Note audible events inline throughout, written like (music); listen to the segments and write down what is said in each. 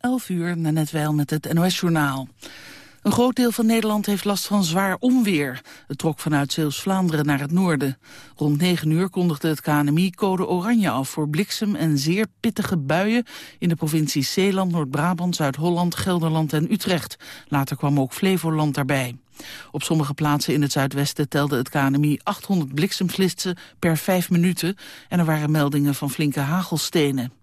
11 uur, net wel met het NOS-journaal. Een groot deel van Nederland heeft last van zwaar onweer. Het trok vanuit Zeeuws-Vlaanderen naar het noorden. Rond 9 uur kondigde het KNMI code oranje af voor bliksem en zeer pittige buien in de provincies Zeeland, Noord-Brabant, Zuid-Holland, Gelderland en Utrecht. Later kwam ook Flevoland daarbij. Op sommige plaatsen in het zuidwesten telde het KNMI 800 bliksemflitsen per vijf minuten en er waren meldingen van flinke hagelstenen.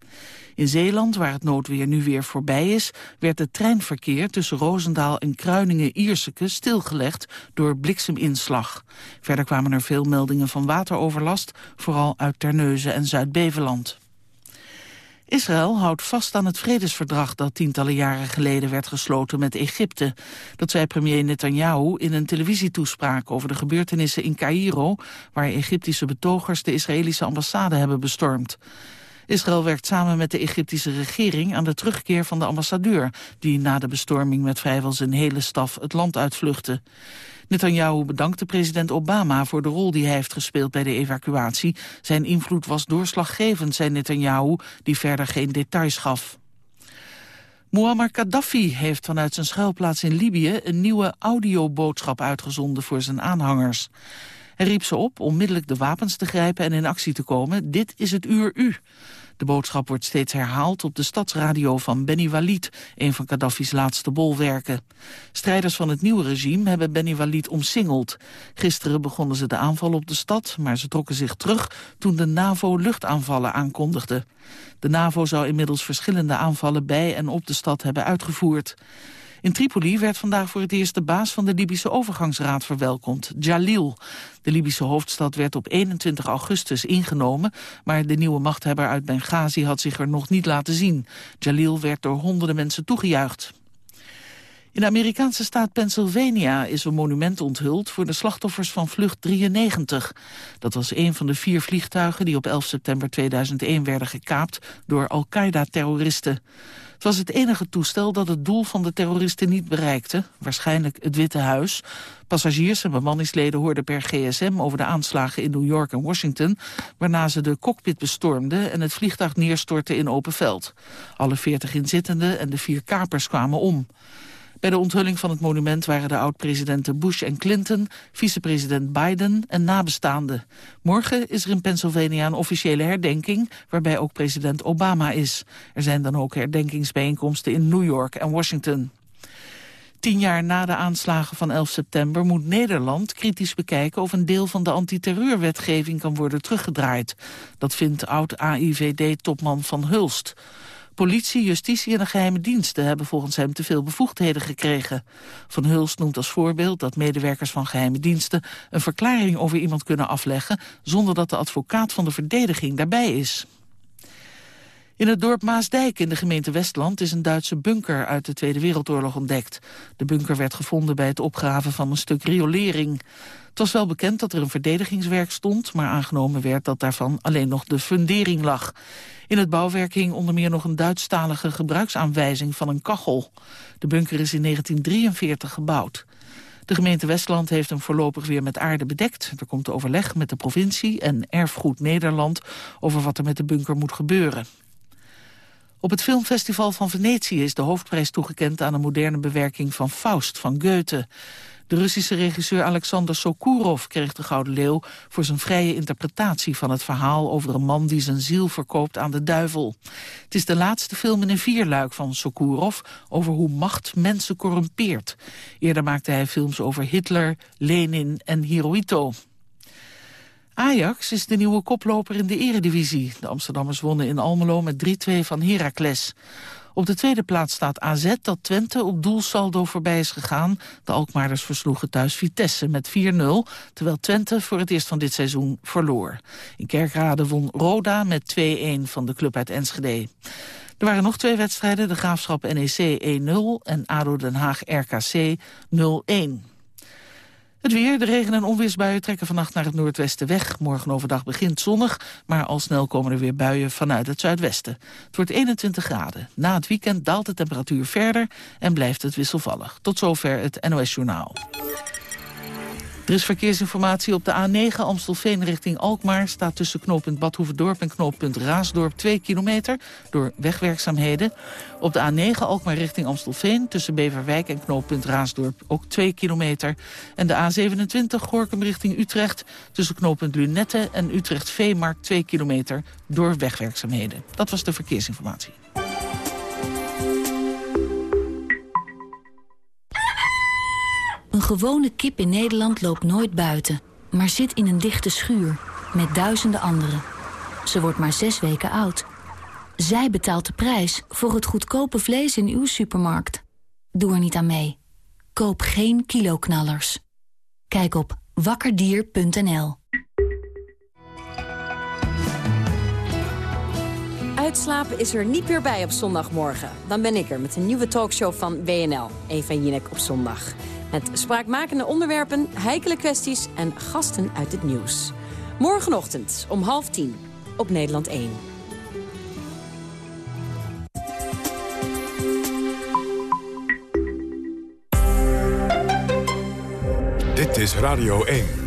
In Zeeland, waar het noodweer nu weer voorbij is, werd het treinverkeer tussen Roosendaal en Kruiningen-Ierseke stilgelegd door blikseminslag. Verder kwamen er veel meldingen van wateroverlast, vooral uit Terneuzen en Zuid-Beveland. Israël houdt vast aan het vredesverdrag dat tientallen jaren geleden werd gesloten met Egypte. Dat zei premier Netanyahu in een televisietoespraak over de gebeurtenissen in Cairo, waar Egyptische betogers de Israëlische ambassade hebben bestormd. Israël werkt samen met de Egyptische regering aan de terugkeer van de ambassadeur... die na de bestorming met vrijwel zijn hele staf het land uitvluchtte. Netanyahu bedankte president Obama voor de rol die hij heeft gespeeld bij de evacuatie. Zijn invloed was doorslaggevend, zei Netanyahu, die verder geen details gaf. Muammar Gaddafi heeft vanuit zijn schuilplaats in Libië een nieuwe audioboodschap uitgezonden voor zijn aanhangers. Hij riep ze op onmiddellijk de wapens te grijpen en in actie te komen. Dit is het uur u. De boodschap wordt steeds herhaald op de stadsradio van Beni Walid, een van Gaddafi's laatste bolwerken. Strijders van het nieuwe regime hebben Beni Walid omsingeld. Gisteren begonnen ze de aanval op de stad, maar ze trokken zich terug toen de NAVO luchtaanvallen aankondigde. De NAVO zou inmiddels verschillende aanvallen bij en op de stad hebben uitgevoerd. In Tripoli werd vandaag voor het eerst de baas van de Libische overgangsraad verwelkomd, Jalil. De Libische hoofdstad werd op 21 augustus ingenomen, maar de nieuwe machthebber uit Benghazi had zich er nog niet laten zien. Jalil werd door honderden mensen toegejuicht. In de Amerikaanse staat Pennsylvania is een monument onthuld voor de slachtoffers van vlucht 93. Dat was een van de vier vliegtuigen die op 11 september 2001 werden gekaapt door Al-Qaeda-terroristen. Het was het enige toestel dat het doel van de terroristen niet bereikte, waarschijnlijk het Witte Huis. Passagiers en bemanningsleden hoorden per gsm over de aanslagen in New York en Washington, waarna ze de cockpit bestormden en het vliegtuig neerstortte in open veld. Alle veertig inzittenden en de vier kapers kwamen om. Bij de onthulling van het monument waren de oud-presidenten Bush en Clinton, vicepresident Biden en nabestaanden. Morgen is er in Pennsylvania een officiële herdenking, waarbij ook president Obama is. Er zijn dan ook herdenkingsbijeenkomsten in New York en Washington. Tien jaar na de aanslagen van 11 september moet Nederland kritisch bekijken of een deel van de antiterreurwetgeving kan worden teruggedraaid. Dat vindt oud-AIVD-topman Van Hulst. Politie, justitie en de geheime diensten hebben volgens hem te veel bevoegdheden gekregen. Van Hulst noemt als voorbeeld dat medewerkers van geheime diensten een verklaring over iemand kunnen afleggen zonder dat de advocaat van de verdediging daarbij is. In het dorp Maasdijk in de gemeente Westland is een Duitse bunker uit de Tweede Wereldoorlog ontdekt. De bunker werd gevonden bij het opgraven van een stuk riolering. Het was wel bekend dat er een verdedigingswerk stond, maar aangenomen werd dat daarvan alleen nog de fundering lag. In het bouwwerk hing onder meer nog een Duitsstalige gebruiksaanwijzing van een kachel. De bunker is in 1943 gebouwd. De gemeente Westland heeft hem voorlopig weer met aarde bedekt. Er komt overleg met de provincie en Erfgoed Nederland over wat er met de bunker moet gebeuren. Op het filmfestival van Venetië is de hoofdprijs toegekend aan een moderne bewerking van Faust van Goethe. De Russische regisseur Alexander Sokurov kreeg de Gouden Leeuw voor zijn vrije interpretatie van het verhaal over een man die zijn ziel verkoopt aan de duivel. Het is de laatste film in een vierluik van Sokurov over hoe macht mensen corrumpeert. Eerder maakte hij films over Hitler, Lenin en Hirohito. Ajax is de nieuwe koploper in de eredivisie. De Amsterdammers wonnen in Almelo met 3-2 van Heracles. Op de tweede plaats staat AZ dat Twente op doelsaldo voorbij is gegaan. De Alkmaarders versloegen thuis Vitesse met 4-0, terwijl Twente voor het eerst van dit seizoen verloor. In Kerkrade won Roda met 2-1 van de club uit Enschede. Er waren nog twee wedstrijden, de Graafschap NEC 1-0 en ADO Den Haag RKC 0-1. Het weer, de regen- en onweersbuien trekken vannacht naar het noordwesten weg. Morgen overdag begint zonnig, maar al snel komen er weer buien vanuit het zuidwesten. Het wordt 21 graden. Na het weekend daalt de temperatuur verder en blijft het wisselvallig. Tot zover het NOS Journaal. Er is verkeersinformatie op de A9 Amstelveen richting Alkmaar. Staat tussen knooppunt Badhoevedorp en knooppunt Raasdorp 2 kilometer door wegwerkzaamheden. Op de A9 Alkmaar richting Amstelveen tussen Beverwijk en knooppunt Raasdorp ook 2 kilometer. En de A27 Gorkum richting Utrecht tussen knooppunt Lunette en Utrecht Veemarkt 2 kilometer door wegwerkzaamheden. Dat was de verkeersinformatie. Een gewone kip in Nederland loopt nooit buiten, maar zit in een dichte schuur met duizenden anderen. Ze wordt maar zes weken oud. Zij betaalt de prijs voor het goedkope vlees in uw supermarkt. Doe er niet aan mee. Koop geen kiloknallers. Kijk op wakkerdier.nl Uitslapen is er niet meer bij op zondagmorgen. Dan ben ik er met een nieuwe talkshow van WNL. Eva Jinek op zondag. Met spraakmakende onderwerpen, heikele kwesties en gasten uit het nieuws. Morgenochtend om half tien op Nederland 1. Dit is Radio 1.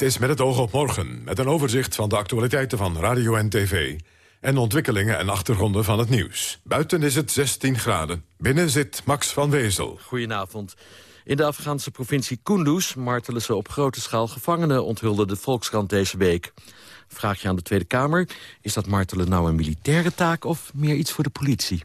Dit is met het oog op morgen, met een overzicht van de actualiteiten van radio en tv... en ontwikkelingen en achtergronden van het nieuws. Buiten is het 16 graden. Binnen zit Max van Wezel. Goedenavond. In de Afghaanse provincie Kunduz martelen ze op grote schaal gevangenen... onthulde de Volkskrant deze week. Vraag je aan de Tweede Kamer, is dat martelen nou een militaire taak... of meer iets voor de politie?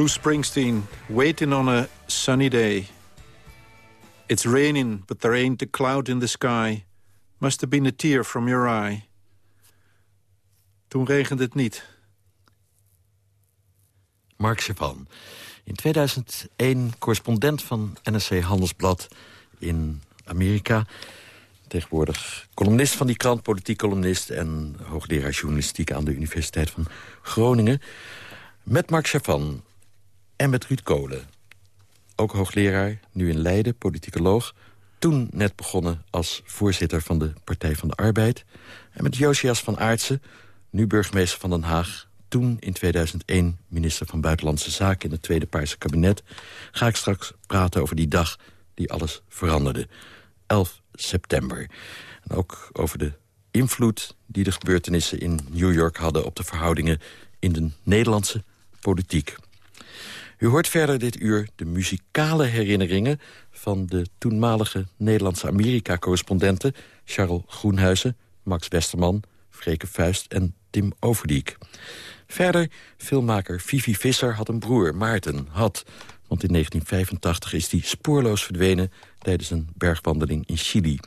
Bruce Springsteen, waiting on a sunny day. It's raining, but there ain't a cloud in the sky. Must have been a tear from your eye. Toen regende het niet. Mark Chavan. In 2001 correspondent van NRC Handelsblad in Amerika. Tegenwoordig columnist van die krant, politiek columnist... en hoogleraar journalistiek aan de Universiteit van Groningen. Met Mark Chavan en met Ruud Kolen. Ook hoogleraar, nu in Leiden, politicoloog. Toen net begonnen als voorzitter van de Partij van de Arbeid. En met Josias van Aartsen, nu burgemeester van Den Haag... toen in 2001 minister van Buitenlandse Zaken in het Tweede Paarse kabinet... ga ik straks praten over die dag die alles veranderde. 11 september. En ook over de invloed die de gebeurtenissen in New York hadden... op de verhoudingen in de Nederlandse politiek. U hoort verder dit uur de muzikale herinneringen... van de toenmalige Nederlandse Amerika-correspondenten... Charles Groenhuizen, Max Westerman, Freke Vuist en Tim Overdiek. Verder, filmmaker Vivi Visser had een broer, Maarten, had... want in 1985 is hij spoorloos verdwenen... tijdens een bergwandeling in Chili...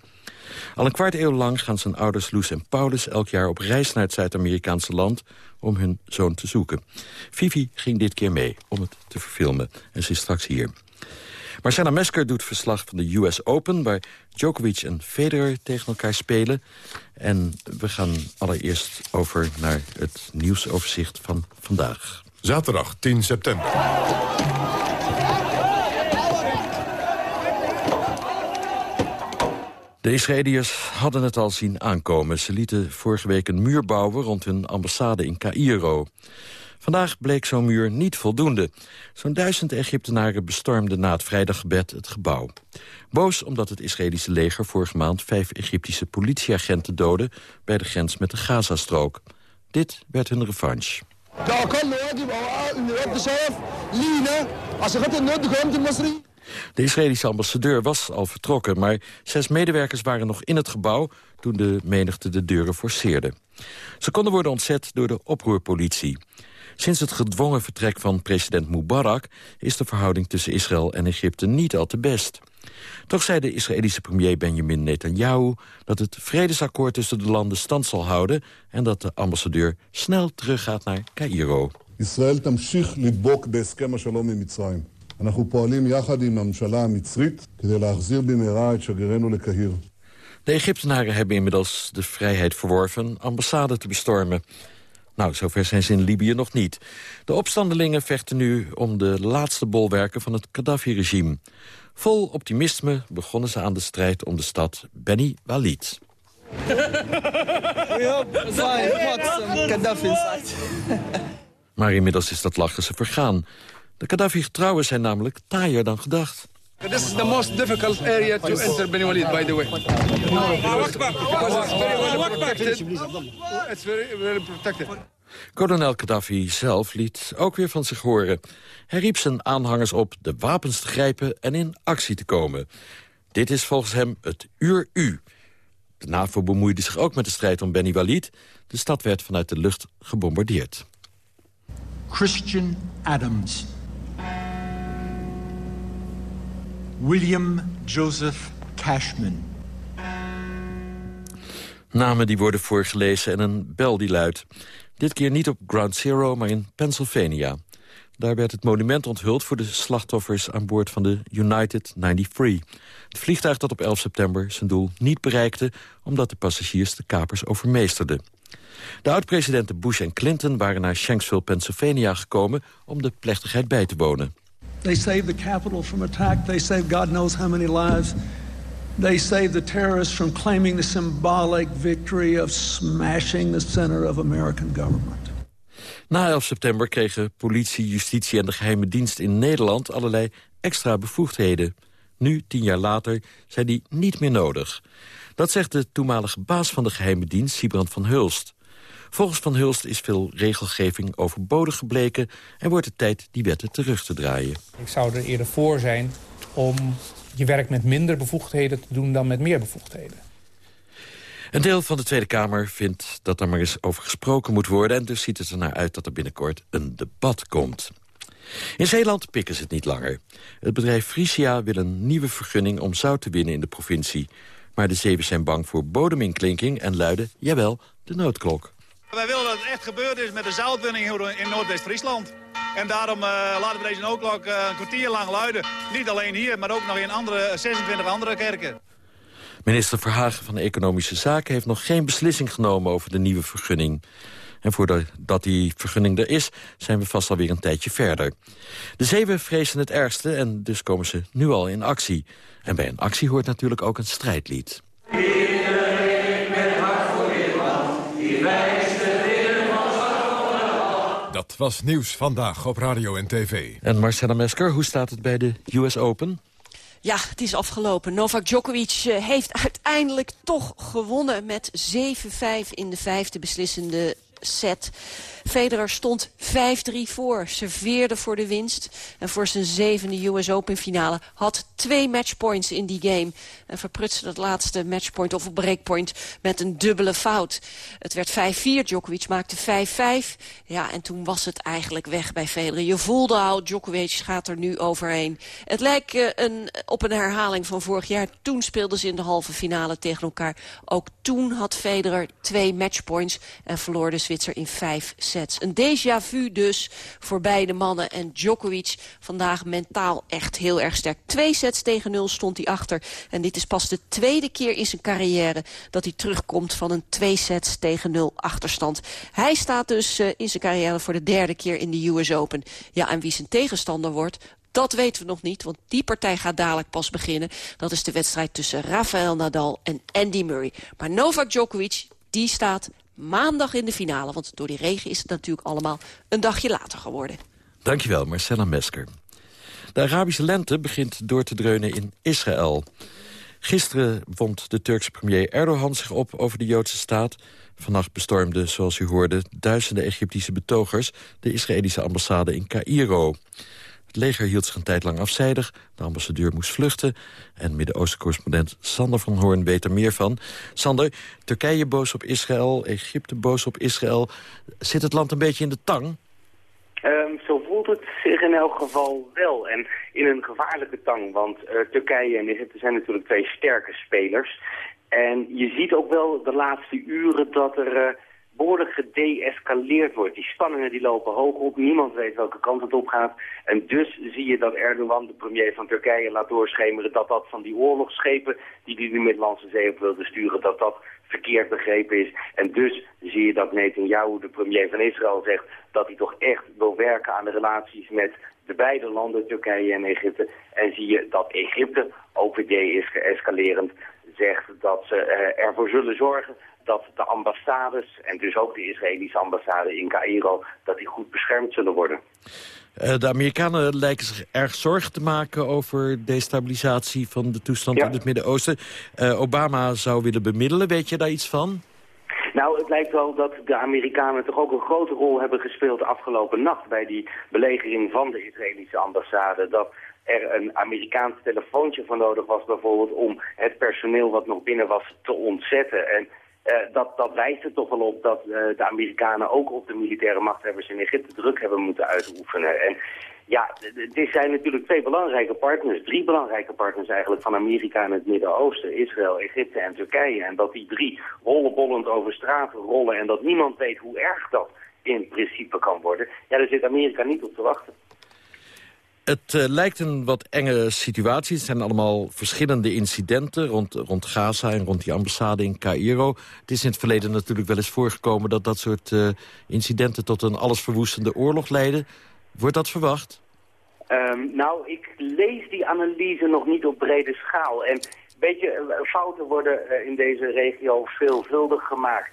Al een kwart eeuw lang gaan zijn ouders Loes en Paulus elk jaar op reis naar het Zuid-Amerikaanse land om hun zoon te zoeken. Vivi ging dit keer mee om het te verfilmen en ze is straks hier. Marcella Mesker doet verslag van de US Open... waar Djokovic en Federer tegen elkaar spelen. En we gaan allereerst over naar het nieuwsoverzicht van vandaag. Zaterdag 10 september. De Israëliërs hadden het al zien aankomen. Ze lieten vorige week een muur bouwen rond hun ambassade in Cairo. Vandaag bleek zo'n muur niet voldoende. Zo'n duizend Egyptenaren bestormden na het vrijdaggebed het gebouw. Boos omdat het Israëlische leger vorige maand vijf Egyptische politieagenten doodde... bij de grens met de Gazastrook. Dit werd hun revanche. De Israëlische ambassadeur was al vertrokken... maar zes medewerkers waren nog in het gebouw... toen de menigte de deuren forceerde. Ze konden worden ontzet door de oproerpolitie. Sinds het gedwongen vertrek van president Mubarak... is de verhouding tussen Israël en Egypte niet al te best. Toch zei de Israëlische premier Benjamin Netanyahu... dat het vredesakkoord tussen de landen stand zal houden... en dat de ambassadeur snel teruggaat naar Cairo. Israël shalom in אנחנו פועלים יחד עם הממשלה המצרית כדי להחזיר במהרה את שגרירנו לקהיר. De Egyptenaren hebben inmiddels de vrijheid verworven ambassade te bestormen. Nou, zover zijn ze in Libië nog niet. De opstandelingen vechten nu om de laatste bolwerken van het Gaddafi-regime. Vol optimisme begonnen ze aan de strijd om de stad Beni Walid. Maar inmiddels is dat lachen ze vergaan. De Gaddafi-getrouwen zijn namelijk taaier dan gedacht. This is the most difficult area to enter Beni Walid, by the way. Because it's very well protected. It's very, very protected. Kolonel Gaddafi zelf liet ook weer van zich horen. Hij riep zijn aanhangers op de wapens te grijpen en in actie te komen. Dit is volgens hem het uur U. De NAVO bemoeide zich ook met de strijd om Beni Walid. De stad werd vanuit de lucht gebombardeerd. Christian Adams. William Joseph Cashman. Namen die worden voorgelezen en een bel die luidt. Dit keer niet op Ground Zero, maar in Pennsylvania. Daar werd het monument onthuld voor de slachtoffers aan boord van de United 93. Het vliegtuig dat op 11 september zijn doel niet bereikte... omdat de passagiers de kapers overmeesterden. De oud-presidenten Bush en Clinton waren naar Shanksville, Pennsylvania gekomen... om de plechtigheid bij te wonen. They saved the Capitol from attack. They saved God knows how many lives. They saved the terrorists from claiming the symbolic victory of smashing the center of American government. Na 11 september kregen politie, justitie en de geheime dienst in Nederland allerlei extra bevoegdheden. Nu, tien jaar later, zijn die niet meer nodig. Dat zegt de toenmalige baas van de geheime dienst, Siebrand van Hulst. Volgens Van Hulst is veel regelgeving overbodig gebleken... en wordt het tijd die wetten terug te draaien. Ik zou er eerder voor zijn om je werk met minder bevoegdheden te doen dan met meer bevoegdheden. Een deel van de Tweede Kamer vindt dat er maar eens over gesproken moet worden... en dus ziet het er naar uit dat er binnenkort een debat komt. In Zeeland pikken ze het niet langer. Het bedrijf Frisia wil een nieuwe vergunning om zout te winnen in de provincie. Maar de zeven zijn bang voor bodeminklinking en luiden, jawel, de noodklok. Wij willen dat het echt gebeurd is met de zoutwinning in Noordwest-Friesland. En daarom laten we deze ook een kwartier lang luiden. Niet alleen hier, maar ook nog in andere, 26 andere kerken. Minister Verhagen van Economische Zaken heeft nog geen beslissing genomen over de nieuwe vergunning. En voordat die vergunning er is, zijn we vast alweer een tijdje verder. De zeven vrezen het ergste en dus komen ze nu al in actie. En bij een actie hoort natuurlijk ook een strijdlied. Dat was nieuws vandaag op radio en tv. En Marcella Mesker, hoe staat het bij de US Open? Ja, het is afgelopen. Novak Djokovic eh, heeft uiteindelijk toch gewonnen met 7-5 in de vijfde beslissende set. Federer stond 5-3 voor, serveerde voor de winst. En voor zijn zevende US Open finale had twee matchpoints in die game. En verprutste dat laatste matchpoint of breakpoint met een dubbele fout. Het werd 5-4, Djokovic maakte 5-5. Ja, en toen was het eigenlijk weg bij Federer. Je voelde al, Djokovic gaat er nu overheen. Het lijkt uh, een, op een herhaling van vorig jaar. Toen speelden ze in de halve finale tegen elkaar. Ook toen had Federer twee matchpoints en verloor de In 5 sets. Een déjà vu dus voor beide mannen. En Djokovic vandaag mentaal echt heel erg sterk. Twee sets tegen nul stond hij achter. En dit is pas de tweede keer in zijn carrière dat hij terugkomt van een twee sets tegen nul achterstand. Hij staat dus uh, in zijn carrière voor de derde keer in de US Open. Ja, en wie zijn tegenstander wordt, dat weten we nog niet, want die partij gaat dadelijk pas beginnen. Dat is de wedstrijd tussen Rafael Nadal en Andy Murray. Maar Novak Djokovic, die staat maandag in de finale. Want door die regen is het natuurlijk allemaal een dagje later geworden. Dankjewel, Marcella Mesker. De Arabische lente begint door te dreunen in Israël. Gisteren wond de Turkse premier Erdogan zich op over de Joodse staat. Vannacht bestormden, zoals u hoorde, duizenden Egyptische betogers... de Israëlische ambassade in Cairo. Het leger hield zich een tijd lang afzijdig. De ambassadeur moest vluchten. En Midden-Oosten-correspondent Sander van Hoorn weet er meer van. Sander, Turkije boos op Israël, Egypte boos op Israël. Zit het land een beetje in de tang? Um, zo voelt het zich in elk geval wel. En in een gevaarlijke tang. Want uh, Turkije en Egypte zijn natuurlijk twee sterke spelers. En je ziet ook wel de laatste uren dat er... Uh, behoorlijk gedeescaleerd wordt. Die spanningen die lopen hoog op, niemand weet welke kant het op gaat. En dus zie je dat Erdogan, de premier van Turkije, laat doorschemeren dat dat van die oorlogsschepen die hij de Middellandse Zee op wilde sturen, dat dat verkeerd begrepen is. En dus zie je dat Netanyahu, de premier van Israël, zegt dat hij toch echt wil werken aan de relaties met de beide landen, Turkije en Egypte. En zie je dat Egypte, weer is geëscalerend, zegt dat ze uh, ervoor zullen zorgen dat de ambassades, en dus ook de Israëlische ambassade in Cairo, dat die goed beschermd zullen worden. Uh, de Amerikanen lijken zich erg zorgen te maken over destabilisatie van de toestand in het Midden-Oosten. Uh, Obama zou willen bemiddelen, weet je daar iets van? Nou, het lijkt wel dat de Amerikanen toch ook een grote rol hebben gespeeld de afgelopen nacht bij die belegering van de Israëlische ambassade. Dat er een Amerikaans telefoontje voor nodig was bijvoorbeeld om het personeel wat nog binnen was te ontzetten. En uh, dat, dat wijst er toch wel op dat uh, de Amerikanen ook op de militaire machthebbers in Egypte druk hebben moeten uitoefenen. En ja, dit zijn natuurlijk twee belangrijke partners, drie belangrijke partners eigenlijk van Amerika in het Midden-Oosten, Israël, Egypte en Turkije. En dat die drie rollenbollend over straat rollen en dat niemand weet hoe erg dat in principe kan worden. Ja, daar zit Amerika niet op te wachten. Het uh, lijkt een wat enge situatie. Het zijn allemaal verschillende incidenten rond, rond Gaza en rond die ambassade in Cairo. Het is in het verleden natuurlijk wel eens voorgekomen... dat dat soort uh, incidenten tot een allesverwoestende oorlog leiden. Wordt dat verwacht? Um, nou, ik lees die analyse nog niet op brede schaal. En weet je, eh, fouten worden in deze regio veelvuldig gemaakt.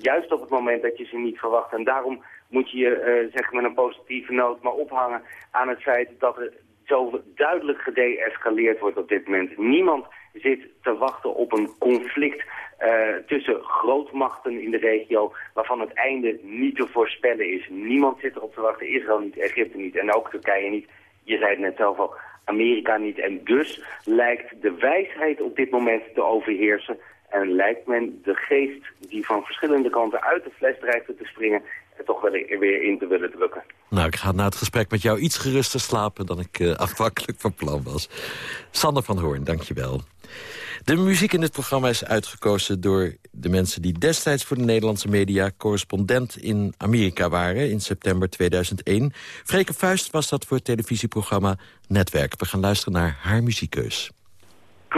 Juist op het moment dat je ze niet verwacht. En daarom moet je je, uh, zeg met een positieve noot, maar ophangen aan het feit dat er zo duidelijk gedeescaleerd wordt op dit moment. Niemand zit te wachten op een conflict uh, tussen grootmachten in de regio waarvan het einde niet te voorspellen is. Niemand zit erop te wachten, Israël niet, Egypte niet en ook Turkije niet. Je zei het net zelf al, Amerika niet. En dus lijkt de wijsheid op dit moment te overheersen. En lijkt men de geest die van verschillende kanten uit de fles dreigt te springen er toch wel weer in te willen drukken. Nou, ik ga na het gesprek met jou iets geruster slapen dan ik uh, (laughs) afhankelijk van plan was. Sander van Hoorn, dankjewel. De muziek in dit programma is uitgekozen door de mensen die destijds voor de Nederlandse media... correspondent in Amerika waren in september 2001. Freke Vuist was dat voor het televisieprogramma Netwerk. We gaan luisteren naar haar muziekkeus.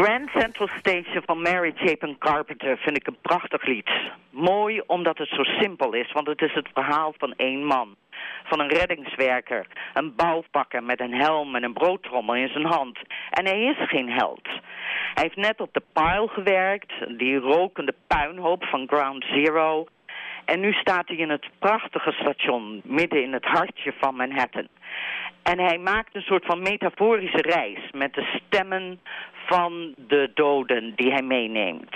Grand Central Station van Mary Chapin Carpenter vind ik een prachtig lied. Mooi omdat het zo simpel is, want het is het verhaal van één man. Van een reddingswerker, een bouwpakker met een helm en een broodtrommel in zijn hand. En hij is geen held. Hij heeft net op de pile gewerkt, die rokende puinhoop van Ground Zero. En nu staat hij in het prachtige station, midden in het hartje van Manhattan. En hij maakt een soort van metaforische reis met de stemmen van de doden die hij meeneemt.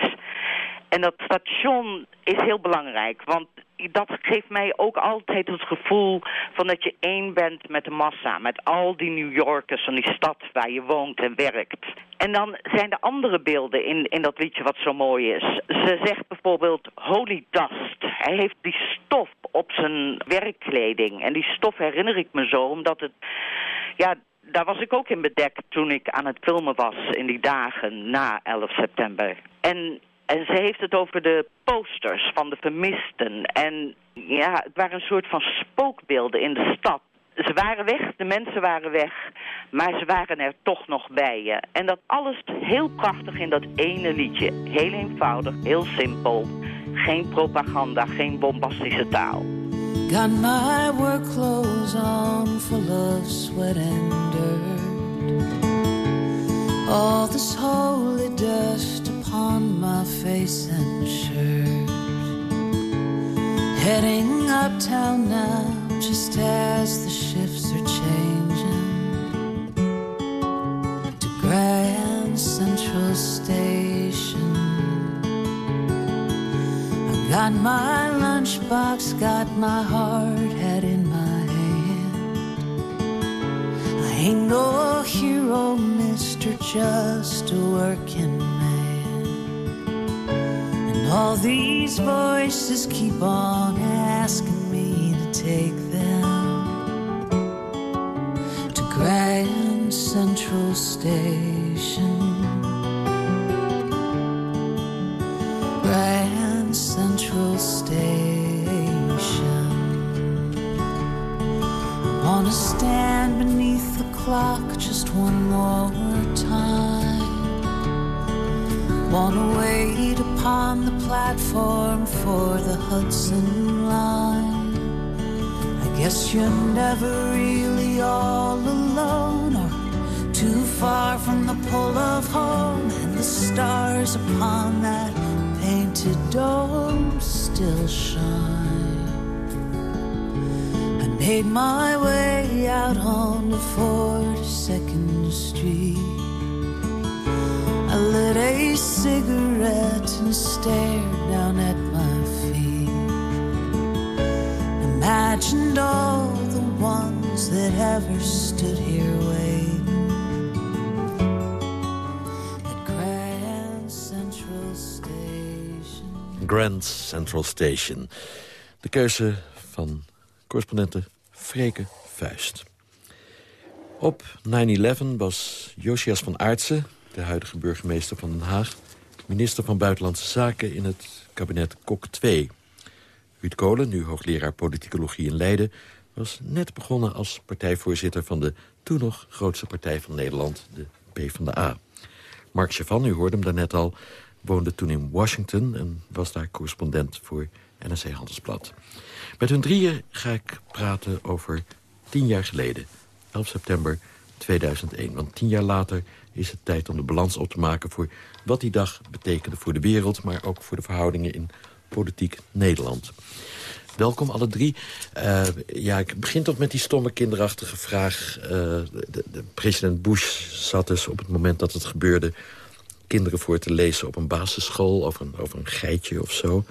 En dat station is heel belangrijk, want dat geeft mij ook altijd het gevoel van dat je één bent met de massa. Met al die New Yorkers van die stad waar je woont en werkt. En dan zijn er andere beelden in, in dat liedje wat zo mooi is. Ze zegt bijvoorbeeld holy dust. Hij heeft die stof op zijn werkkleding. En die stof herinner ik me zo, omdat het... Ja, daar was ik ook in bedekt toen ik aan het filmen was in die dagen na 11 september. En, en ze heeft het over de posters van de vermisten. En ja, het waren een soort van spookbeelden in de stad. Ze waren weg, de mensen waren weg, maar ze waren er toch nog bij je. En dat alles heel prachtig in dat ene liedje. Heel eenvoudig, heel simpel. Geen propaganda, geen bombastische taal. Got my work clothes on full of sweat and dirt. All this holy dust upon my face and shirt. Heading uptown now, just as the shifts are changing to Grand Central Station. Got my lunchbox, got my hard hat in my hand. I ain't no hero, mister, just a working man. And all these voices keep on asking me to take them to Grand Central Station. Clock just one more time. Wanna wait upon the platform for the Hudson line. I guess you're never really all alone or too far from the pull of home and the stars upon that painted dome still shine. Made my way out on the 42nd Street. I lit a cigarette and stared down at my feet. Imagined all the ones that ever stood here waiting. at Grand Central Station. Grand Central Station. De keuze van correspondente Freke Vuist. Op 9-11 was Josias van Aartsen, de huidige burgemeester van Den Haag... minister van Buitenlandse Zaken in het kabinet Kok 2. Ruud Kolen, nu hoogleraar politicologie in Leiden... was net begonnen als partijvoorzitter van de toen nog grootste partij van Nederland, de PvdA. Mark Chavan, u hoorde hem daarnet al, woonde toen in Washington... en was daar correspondent voor NRC Handelsblad. Met hun drieën ga ik praten over tien jaar geleden, 11 september 2001. Want tien jaar later is het tijd om de balans op te maken... voor wat die dag betekende voor de wereld... maar ook voor de verhoudingen in politiek Nederland. Welkom alle drie. Uh, ja, ik begin toch met die stomme kinderachtige vraag. Uh, de, de, president Bush zat dus op het moment dat het gebeurde... kinderen voor te lezen op een basisschool over over een geitje of zo.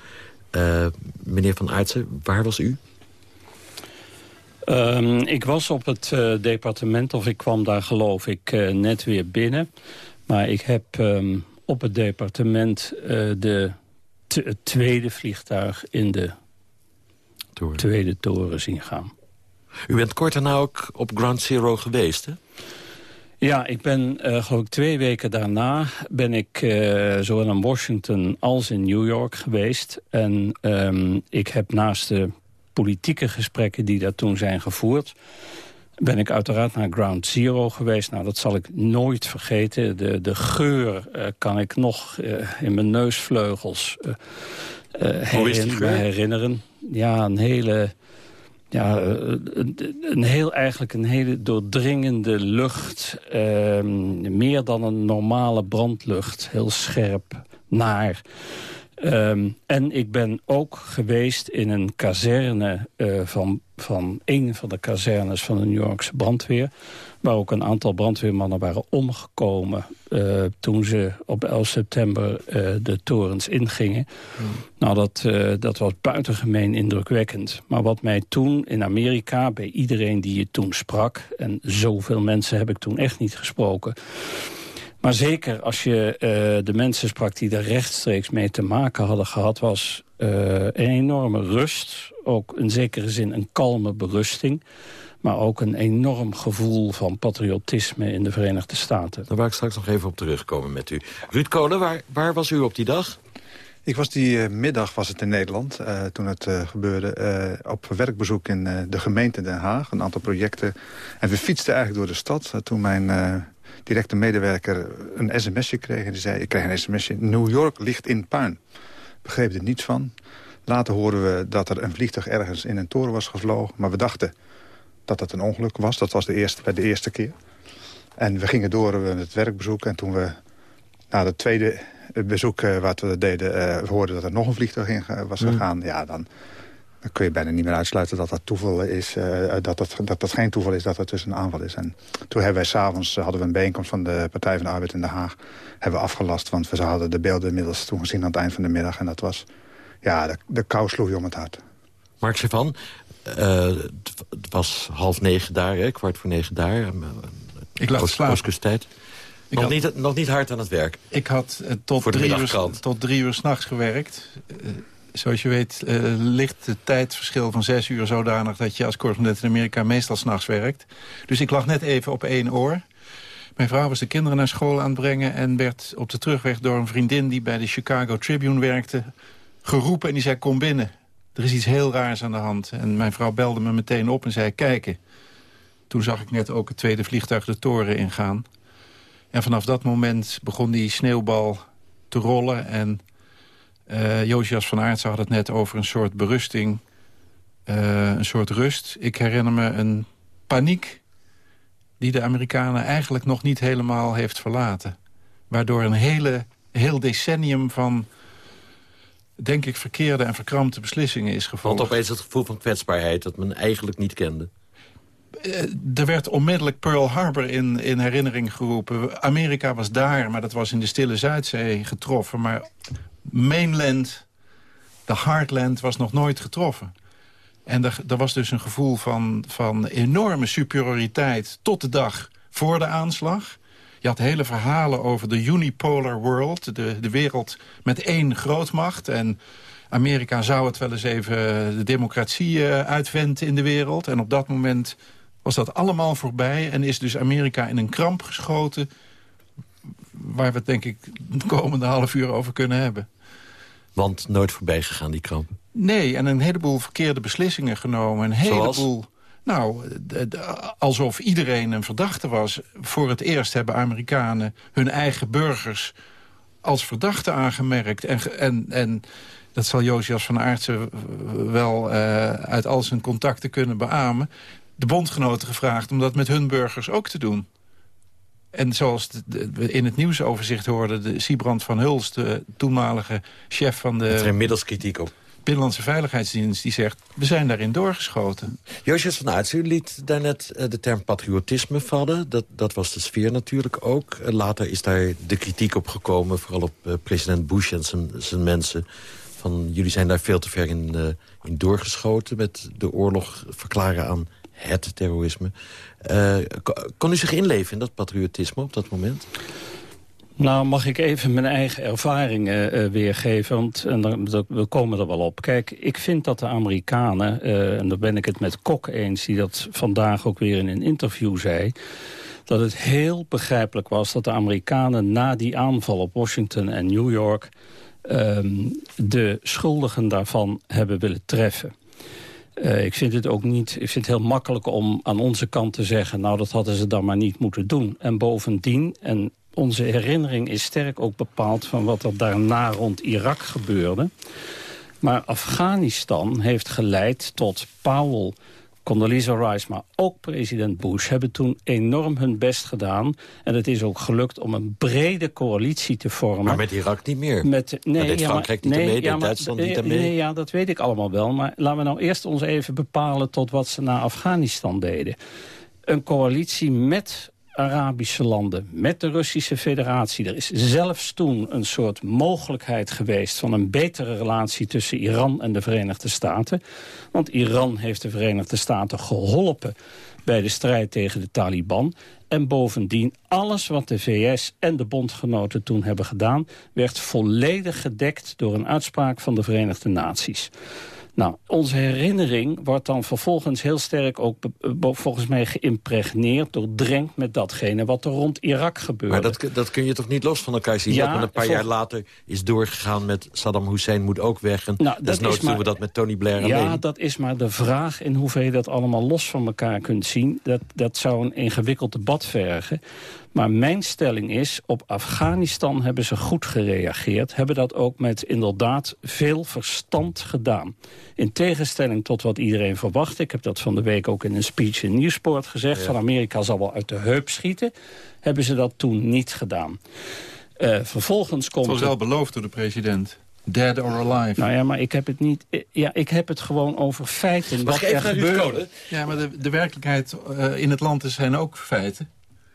Uh, meneer Van Aartsen, waar was u? Um, ik was op het uh, departement, of ik kwam daar geloof ik uh, net weer binnen. Maar ik heb um, op het departement de het tweede vliegtuig in de toren. tweede toren zien gaan. U bent kort daarna ook op Ground Zero geweest, hè? Ja, ik ben uh, geloof ik twee weken daarna ben ik uh, zowel in Washington als in New York geweest. En um, ik heb naast de politieke gesprekken die daar toen zijn gevoerd ben ik uiteraard naar Ground Zero geweest. Nou, dat zal ik nooit vergeten. De, de geur uh, kan ik nog in mijn neusvleugels herin, herinneren. Ja, een hele... Ja, een, een, heel, eigenlijk een hele doordringende lucht. Ehm, meer dan een normale brandlucht. Heel scherp, naar. Um, en ik ben ook geweest in een kazerne uh, van, van een van de kazernes van de New Yorkse brandweer. Waar ook een aantal brandweermannen waren omgekomen uh, toen ze op 11 september uh, de torens ingingen. Hmm. Nou, dat, dat was buitengemeen indrukwekkend. Maar wat mij toen in Amerika, bij iedereen die je toen sprak... en zoveel mensen heb ik toen echt niet gesproken maar zeker als je uh, de mensen sprak die er rechtstreeks mee te maken hadden gehad... was uh, een enorme rust, ook in zekere zin een kalme berusting... maar ook een enorm gevoel van patriotisme in de Verenigde Staten. Daar wil ik straks nog even op terugkomen met u. Ruud Kolen, waar, waar was u op die dag? Ik was die uh, middag was het in Nederland, uh, toen het uh, gebeurde, op werkbezoek in de gemeente Den Haag. Een aantal projecten. En we fietsten eigenlijk door de stad. toen mijn directe medewerker een sms'je kreeg. En die zei, ik kreeg een sms'je, New York ligt in puin. Begreep er niets van. Later hoorden we dat er een vliegtuig ergens in een toren was gevlogen. Maar we dachten dat het een ongeluk was. Dat was de eerste, bij de eerste keer. En we gingen door met het werkbezoek. En toen we na het tweede bezoek uh, wat we deden... Uh, hoorden dat er nog een vliegtuig in was mm. gegaan. Ja, dan dan kun je bijna niet meer uitsluiten dat dat toeval is. Uh, dat, dat, dat dat geen toeval is dat het dus een aanval is. En toen hebben wij s'avonds uh, hadden we een bijeenkomst van de Partij van de Arbeid in Den Haag. Hebben we afgelast, want we hadden de beelden inmiddels toen gezien aan het eind van de middag. En dat was, ja, de, de kou sloeg je om het hart. Mark Sevan, uh, het was half negen daar, hè, kwart voor negen daar. Ik lag slapen. Nog, had, niet, nog niet hard aan het werk? Ik had tot, drie uur, tot drie uur s'nachts gewerkt zoals je weet uh, ligt het tijdverschil van zes uur zodanig... dat je als correspondent in Amerika meestal s'nachts werkt. Dus ik lag net even op één oor. Mijn vrouw was de kinderen naar school aan het brengen... en werd op de terugweg door een vriendin die bij de Chicago Tribune werkte... geroepen en die zei, kom binnen. Er is iets heel raars aan de hand. En mijn vrouw belde me meteen op en zei, kijken. Toen zag ik net ook het tweede vliegtuig de toren ingaan. En vanaf dat moment begon die sneeuwbal te rollen... en uh, van Aertsen had het net over een soort berusting. Uh, een soort rust. Ik herinner me een paniek die de Amerikanen eigenlijk nog niet helemaal heeft verlaten. Waardoor een hele, heel decennium van, denk ik, verkeerde en verkrampte beslissingen is gevolgd. Want opeens het gevoel van kwetsbaarheid dat men eigenlijk niet kende. Uh, er werd onmiddellijk Pearl Harbor in, in herinnering geroepen. Amerika was daar, maar dat was in de Stille Zuidzee getroffen. Maar mainland, de heartland, was nog nooit getroffen. En er, er, was dus een gevoel van, van enorme superioriteit tot de dag voor de aanslag. Je had hele verhalen over de unipolar world, de, de wereld met één grootmacht. En Amerika zou het wel eens even de democratie uh, uitventen in de wereld. En op dat moment was dat allemaal voorbij en is dus Amerika in een kramp geschoten waar we het denk ik de komende half uur over kunnen hebben. Want nooit voorbij gegaan, die kramp? Nee, en een heleboel verkeerde beslissingen genomen. Een heleboel... Nou, alsof iedereen een verdachte was. Voor het eerst hebben Amerikanen hun eigen burgers als verdachte aangemerkt. En, en, en dat zal Josias van Aartsen wel uh, uit al zijn contacten kunnen beamen... de bondgenoten gevraagd om dat met hun burgers ook te doen. En zoals we in het nieuwsoverzicht hoorden... de Siebrand van Huls, de toenmalige chef van de... Er is inmiddels kritiek op. Binnenlandse Veiligheidsdienst, die zegt... we zijn daarin doorgeschoten. Josjes van Aerts, u liet daarnet uh, de term patriotisme vallen. Dat, dat was de sfeer natuurlijk ook. Uh, later is daar de kritiek op gekomen... vooral op uh, president Bush en zijn, zijn mensen... van jullie zijn daar veel te ver in, in doorgeschoten... met de oorlog verklaren aan het terrorisme. Kon u zich inleven in dat patriotisme op dat moment? Nou, mag ik even mijn eigen ervaringen uh, weergeven, want en we komen er wel op. Kijk, ik vind dat de Amerikanen, uh, en daar ben ik het met Kok eens... die dat vandaag ook weer in een interview zei... dat het heel begrijpelijk was dat de Amerikanen na die aanval op Washington en New York... Um, de schuldigen daarvan hebben willen treffen. Uh, ik vind het ook niet. Ik vind het heel makkelijk om aan onze kant te zeggen... nou, dat hadden ze dan maar niet moeten doen. En bovendien, en onze herinnering is sterk ook bepaald... van wat er daarna rond Irak gebeurde. Maar Afghanistan heeft geleid tot Powell Condoleezza Rice, maar ook president Bush... hebben toen enorm hun best gedaan. En het is ook gelukt om een brede coalitie te vormen. Maar met Irak niet meer. Met, nee, maar ja, Frankrijk niet nee, mee, ja, Duitsland niet mee. Nee, ja, dat weet ik allemaal wel. Maar laten we nou eerst ons even bepalen... tot wat ze na Afghanistan deden. Een coalitie met Arabische landen, met de Russische federatie. Er is zelfs toen een soort mogelijkheid geweest... van een betere relatie tussen Iran en de Verenigde Staten. Want Iran heeft de Verenigde Staten geholpen bij de strijd tegen de Taliban. En bovendien, alles wat de VS en de bondgenoten toen hebben gedaan... werd volledig gedekt door een uitspraak van de Verenigde Naties. Nou, onze herinnering wordt dan vervolgens heel sterk ook volgens mij geïmpregneerd, doordrenkt met datgene wat er rond Irak gebeurde. Maar dat, dat kun je toch niet los van elkaar zien? Ja, dat men een paar jaar later is doorgegaan met Saddam Hussein moet ook weg. En nou, desnoods doen we dat met Tony Blair ja, alleen. Ja, dat is maar de vraag in hoeverre je dat allemaal los van elkaar kunt zien. Dat, dat zou een ingewikkeld debat vergen. Maar mijn stelling is, op Afghanistan hebben ze goed gereageerd. Hebben dat ook met inderdaad veel verstand gedaan. In tegenstelling tot wat iedereen verwacht. Ik heb dat van de week ook in een speech in Nieuwsport gezegd. Van Amerika zal wel uit de heup schieten. Hebben ze dat toen niet gedaan. Uh, vervolgens komt... Het was wel beloofd door de president. Dead or alive. Nou ja, maar ik heb het niet. Ja, ik heb het gewoon over feiten. Mag wat er gebeurde. Ja, maar de, de werkelijkheid uh, in het land zijn ook feiten.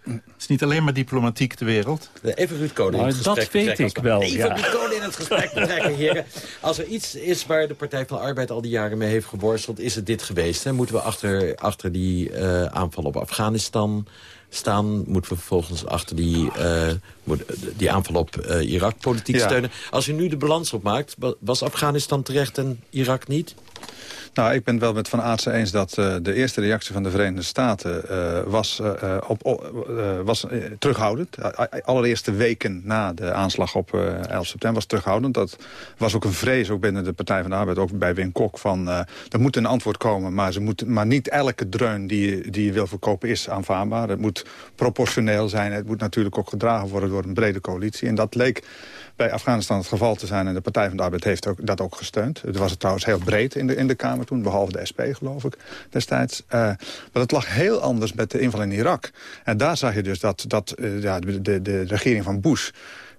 Het is niet alleen maar diplomatiek de wereld. Even Ruud Koning nou, in het gesprek Dat weet ik wel, Even ja. Ruud Koning in het gesprek betrekken, heren. Als er iets is waar de Partij van de Arbeid al die jaren mee heeft geworsteld... is het dit geweest. Hè? Moeten we achter, achter die uh, aanval op Afghanistan staan? Moeten we vervolgens achter die, uh, die aanval op uh, Irak politiek ja. steunen? Als u nu de balans opmaakt, was Afghanistan terecht en Irak niet? Nou, ik ben wel met Van Aartsen eens dat uh, de eerste reactie van de Verenigde Staten uh, was, uh, op was terughoudend. allereerste weken na de aanslag op 11 september was terughoudend. Dat was ook een vrees, ook binnen de Partij van de Arbeid, ook bij Wim Kok, van er moet een antwoord komen, maar, ze moet, maar niet elke dreun die, die je wil verkopen is aanvaardbaar. Het moet proportioneel zijn, het moet natuurlijk ook gedragen worden door een brede coalitie. En dat leek bij Afghanistan het geval te zijn. En de Partij van de Arbeid heeft ook, dat ook gesteund. Het was het trouwens heel breed in de, in de Kamer toen, behalve de SP geloof ik destijds. Uh, maar het lag heel anders met de inval in Irak. En daar zag je dus dat, dat uh, ja, de, de, de regering van Bush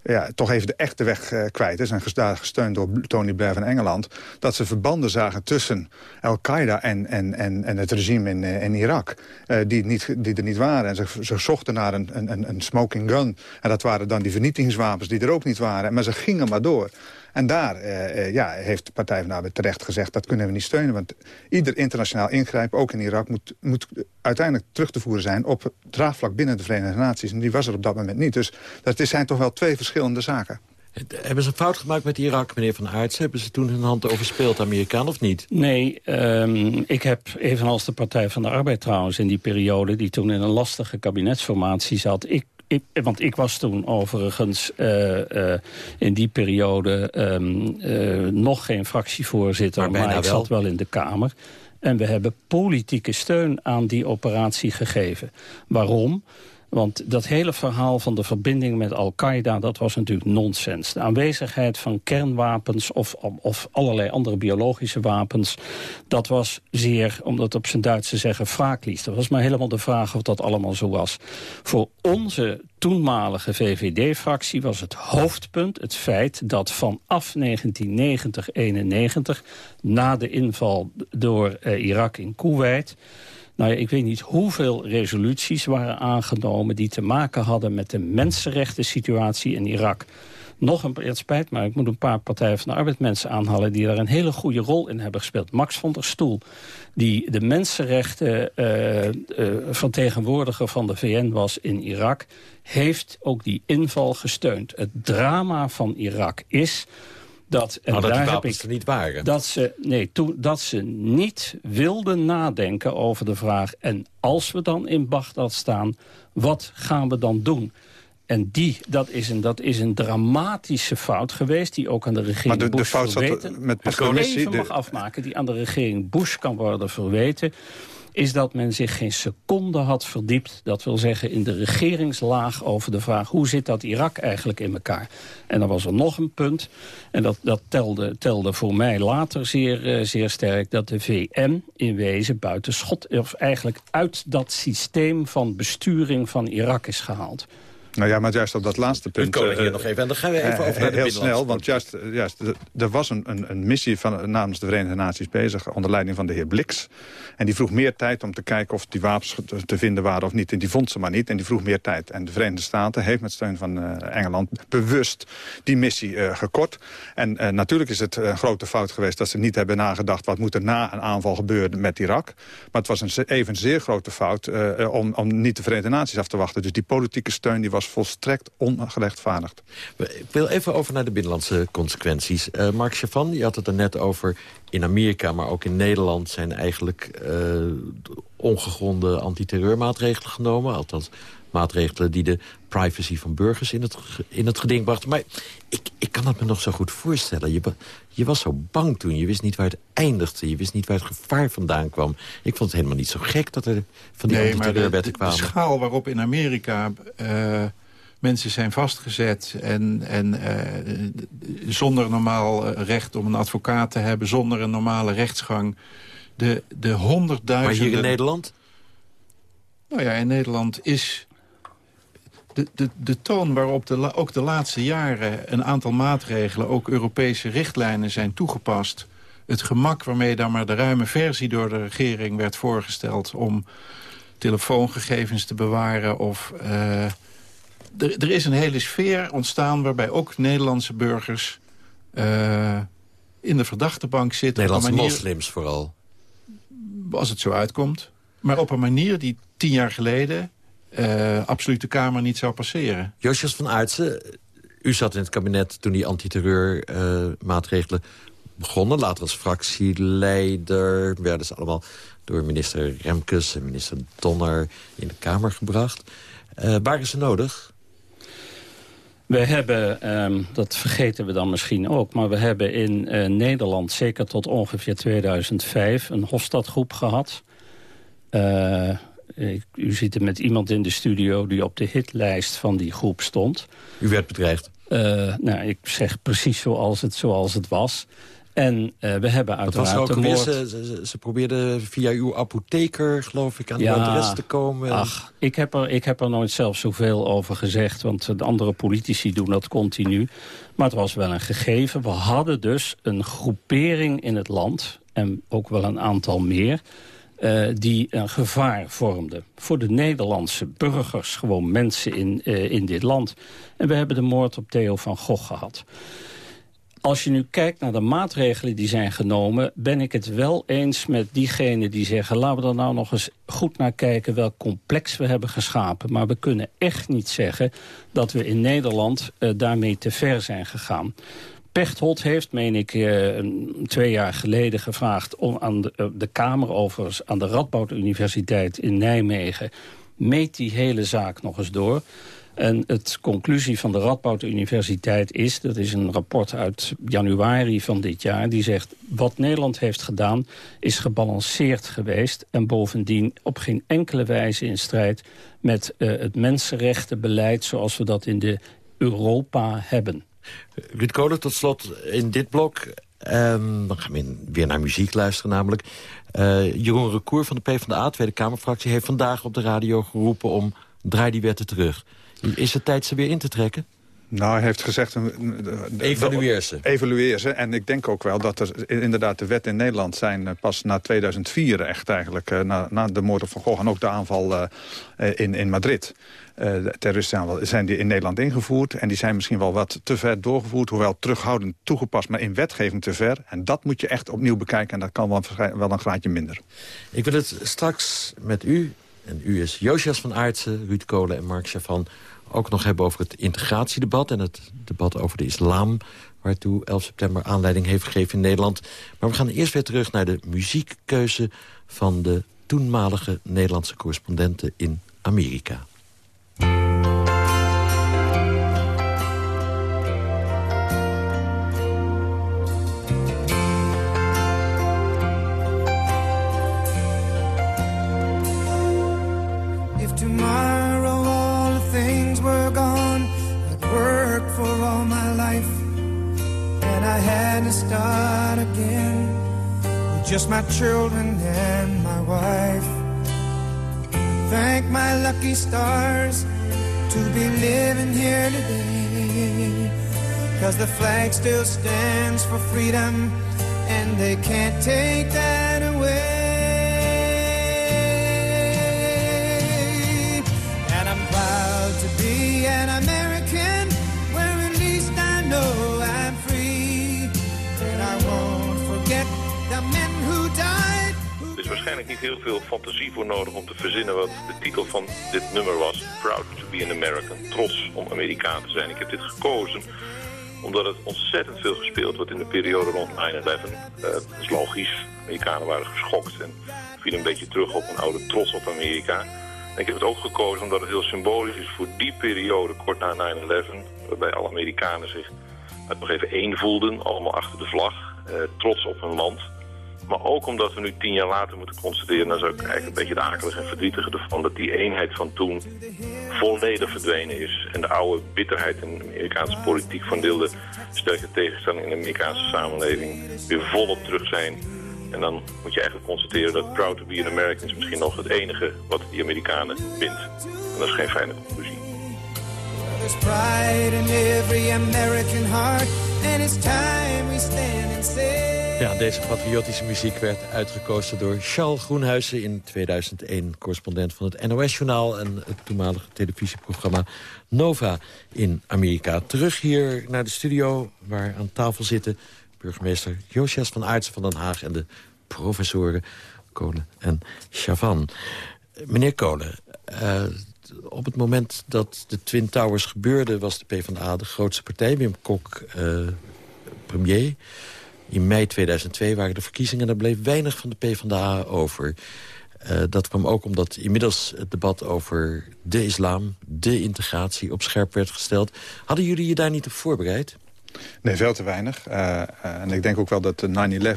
ja, toch even de echte weg uh, kwijt is... en gesteund door Tony Blair van Engeland... dat ze verbanden zagen tussen Al-Qaeda en, en, en, en het regime in, uh, in Irak... Uh, die, niet, die er niet waren. En ze, ze zochten naar een, een, een smoking gun. En dat waren dan die vernietigingswapens die er ook niet waren. Maar ze gingen maar door. En daar uh, ja, heeft de Partij van de Arbeid terecht gezegd... dat kunnen we niet steunen, want ieder internationaal ingrijpen... ook in Irak, moet, moet uiteindelijk terug te voeren zijn... op het draagvlak binnen de Verenigde Naties. En die was er op dat moment niet. Dus dat zijn toch wel twee verschillende zaken. Hebben ze een fout gemaakt met Irak, meneer Van Aerts? Hebben ze toen hun hand overspeeld, Amerikaan, of niet? Nee, um, ik heb, evenals de Partij van de Arbeid trouwens... in die periode, die toen in een lastige kabinetsformatie zat... ik ik, want ik was toen overigens uh, uh, in die periode um, uh, nog geen fractievoorzitter, maar, maar ik zat wel in de Kamer. En we hebben politieke steun aan die operatie gegeven. Waarom? Want dat hele verhaal van de verbinding met Al-Qaeda... dat was natuurlijk nonsens. De aanwezigheid van kernwapens of, of allerlei andere biologische wapens... dat was zeer, om dat op zijn Duits te zeggen, fraaklies. Dat was maar helemaal de vraag of dat allemaal zo was. Voor onze toenmalige VVD-fractie was het hoofdpunt het feit... dat vanaf 1990-91, na de inval door uh, Irak in Kuwait nou ja, ik weet niet hoeveel resoluties waren aangenomen... die te maken hadden met de mensenrechten situatie in Irak. Nog een, het spijt maar, ik moet een paar partijen van de arbeid mensen aanhalen... die daar een hele goede rol in hebben gespeeld. Max van der Stoel, die de mensenrechten uh, uh, vertegenwoordiger van de VN was in Irak... heeft ook die inval gesteund. Het drama van Irak is dat, en dat daar heb ik, niet waren. Dat ze, nee, toen, dat ze niet wilden nadenken over de vraag... en als we dan in Bagdad staan, wat gaan we dan doen? En die, dat is, een, dat is een dramatische fout geweest... die ook aan de regering maar de, Bush de fout verweten... met de commissie, mag afmaken, die aan de regering Bush kan worden verweten is dat men zich geen seconde had verdiept... dat wil zeggen in de regeringslaag over de vraag... hoe zit dat Irak eigenlijk in elkaar? En dan was er nog een punt, en dat, dat telde, telde voor mij later zeer, uh, zeer sterk... dat de VN in wezen buiten schot, of eigenlijk uit dat systeem van besturing van Irak is gehaald. Nou ja, maar juist op dat laatste punt... We hier uh, nog even en dan gaan we even uh, over naar de Heel snel, want juist, juist er was een, een, een missie van, namens de Verenigde Naties bezig... onder leiding van de heer Blix. En die vroeg meer tijd om te kijken of die wapens te vinden waren of niet. En die vond ze maar niet en die vroeg meer tijd. En de Verenigde Staten heeft met steun van uh, Engeland bewust die missie gekort. En natuurlijk is het een grote fout geweest dat ze niet hebben nagedacht... wat moet er na een aanval gebeuren met Irak. Maar het was een even zeer grote fout om, om niet de Verenigde Naties af te wachten. Dus die politieke steun die was volstrekt ongerechtvaardigd. Ik wil even over naar de binnenlandse consequenties. Mark Chavan, je had het er net over in Amerika, maar ook in Nederland... zijn eigenlijk uh, ongegronde antiterreurmaatregelen genomen. Althans, maatregelen die de privacy van burgers in het, in het geding brachten. Maar ik, ik kan het me nog zo goed voorstellen. Je, je was zo bang toen. Je wist niet waar het eindigde. Je wist niet waar het gevaar vandaan kwam. Ik vond het helemaal niet zo gek dat er van die nee, antiterreurwetten kwamen. de schaal waarop in Amerika... Uh, mensen zijn vastgezet en, en uh, zonder normaal recht om een advocaat te hebben... zonder een normale rechtsgang de, de honderdduizenden... Maar hier in Nederland? Nou ja, in Nederland is de, de, de toon waarop de, ook de laatste jaren een aantal maatregelen... ook Europese richtlijnen zijn toegepast... het gemak waarmee dan maar de ruime versie door de regering werd voorgesteld... om telefoongegevens te bewaren of... Uh, er, is een hele sfeer ontstaan waarbij ook Nederlandse burgers... Uh, in de verdachtebank zitten. Nederlandse manier... moslims vooral als het zo uitkomt. Maar op een manier die tien jaar geleden uh, absoluut de Kamer niet zou passeren. Josjes van Aartsen, u zat in het kabinet toen die antiterreurmaatregelen uh, begonnen. Later als fractieleider werden ze allemaal door minister Remkes en minister Donner in de Kamer gebracht. Uh, waren ze nodig? We hebben, um, dat vergeten we dan misschien ook... maar we hebben in uh, Nederland zeker tot ongeveer 2005 een Hofstadgroep gehad. Uh, u ziet er met iemand in de studio die op de hitlijst van die groep stond. U werd bedreigd? Uh, nou, ik zeg precies zoals het, zoals het was. En uh, we hebben uiteraard... Was ook woord... ze, ze, ze, probeerden via uw apotheker, geloof ik, aan ja, adres te komen. Ach, ik heb, er, ik heb er nooit zelf zoveel over gezegd... want de andere politici doen dat continu. Maar het was wel een gegeven. We hadden dus een groepering in het land... en ook wel een aantal meer... Uh, die een gevaar vormden voor de Nederlandse burgers, gewoon mensen in, uh, in dit land. En we hebben de moord op Theo van Gogh gehad. Als je nu kijkt naar de maatregelen die zijn genomen... ben ik het wel eens met diegenen die zeggen... laten we er nou nog eens goed naar kijken welk complex we hebben geschapen. Maar we kunnen echt niet zeggen dat we in Nederland uh, daarmee te ver zijn gegaan. Pechtold heeft, meen ik, uh, twee jaar geleden gevraagd... om aan de, de Kamer overigens aan de Radboud Universiteit in Nijmegen... meet die hele zaak nog eens door... En het conclusie van de Radboud Universiteit is... dat is een rapport uit januari van dit jaar... die zegt, wat Nederland heeft gedaan is gebalanceerd geweest... en bovendien op geen enkele wijze in strijd... met uh, het mensenrechtenbeleid zoals we dat in de Europa hebben. Ruud Kolen, tot slot in dit blok... Um, dan gaan we weer naar muziek luisteren namelijk. Uh, Jeroen Recour van de PvdA, Tweede Kamerfractie... heeft vandaag op de radio geroepen om draai die wetten terug. Is het tijd ze weer in te trekken? Nou, hij heeft gezegd... Evalueer ze. Evalueer ze. En ik denk ook wel dat er inderdaad de wet in Nederland zijn... Eh, pas na 2004 echt eigenlijk, eh, na, na de moord op Van Gogh... en ook de aanval uh, in, in Madrid. De terroristen zijn die in Nederland ingevoerd. En die zijn misschien wel wat te ver doorgevoerd. Hoewel terughoudend toegepast, maar in wetgeving te ver. En dat moet je echt opnieuw bekijken. En dat kan wel, wel een graadje minder. Ik wil het straks met u, en u is Josias van Aartsen, Ruud Kolen en Mark Chavan ook nog hebben over het integratiedebat... en het debat over de islam, waartoe 11 september aanleiding heeft gegeven in Nederland. Maar we gaan eerst weer terug naar de muziekkeuze... van de toenmalige Nederlandse correspondenten in Amerika. Just my children and my wife. Thank my lucky stars to be living here today. Cause the flag still stands for freedom and they can't take that away. And I'm proud to be an American waarschijnlijk niet heel veel fantasie voor nodig om te verzinnen wat de titel van dit nummer was. Proud to be an American. Trots om Amerikaan te zijn. Ik heb dit gekozen omdat het ontzettend veel gespeeld wordt in de periode rond 9-11. Uh, dat is logisch. Amerikanen waren geschokt en viel een beetje terug op een oude trots op Amerika. En ik heb het ook gekozen omdat het heel symbolisch is voor die periode kort na 9-11... waarbij alle Amerikanen zich nog even één voelden, allemaal achter de vlag. Uh, trots op hun land. Maar ook omdat we nu tien jaar later moeten constateren... dat is ook eigenlijk een beetje de akelige en verdrietige ervan... dat die eenheid van toen volledig verdwenen is. En de oude bitterheid in de Amerikaanse politiek... van deel de sterke tegenstelling in de Amerikaanse samenleving... weer volop terug zijn. En dan moet je eigenlijk constateren dat Proud to be an American... is misschien nog het enige wat die Amerikanen bindt. En dat is geen fijne conclusie. Ja, deze patriotische muziek werd uitgekozen door Charles Groenhuizen... in 2001 correspondent van het NOS-journaal... en het toenmalige televisieprogramma Nova in Amerika. Terug hier naar de studio waar aan tafel zitten... burgemeester Josias van Aartsen van Den Haag... en de professoren Kolen en Chavan. Meneer Kolen, uh, op het moment dat de Twin Towers gebeurde... was de PvdA de grootste partij, Wim Kok uh, premier... In mei 2002 waren de verkiezingen en er bleef weinig van de PvdA over. Uh, dat kwam ook omdat inmiddels het debat over de islam, de integratie op scherp werd gesteld. Hadden jullie je daar niet op voorbereid? Nee, veel te weinig. Uh, uh, en ik denk ook wel dat 9-11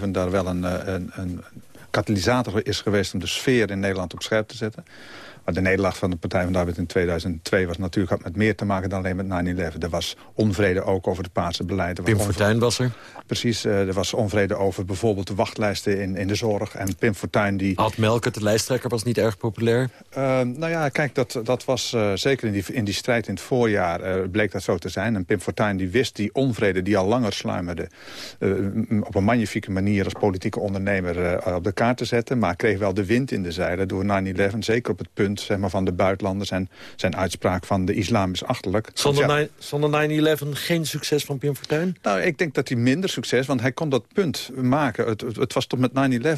daar wel een, een, een katalysator is geweest... om de sfeer in Nederland op scherp te zetten. Maar de nederlaag van de Partij van de Arbeid in 2002 was natuurlijk had met meer te maken dan alleen met 9-11. Er was onvrede ook over het Paarse beleid. Pim Fortuyn was er? Precies, uh, er was onvrede over bijvoorbeeld de wachtlijsten in, in de zorg. En Pim Fortuyn die... Ad Melkert, de lijsttrekker, was niet erg populair? Uh, nou ja, kijk, dat, dat was uh, zeker in die, in die strijd in het voorjaar bleek dat zo te zijn. En Pim Fortuyn die wist die onvrede die al langer sluimerde... op een magnifieke manier als politieke ondernemer op de kaart te zetten. Maar kreeg wel de wind in de zeilen door 9-11, zeker op het punt zeg maar, van de buitenlanders... en zijn uitspraak van de islam is achterlijk. Zonder 9-11 geen succes van Pim Fortuyn? Nou, ik denk dat hij minder succes, want hij kon dat punt maken. Het, het, was tot met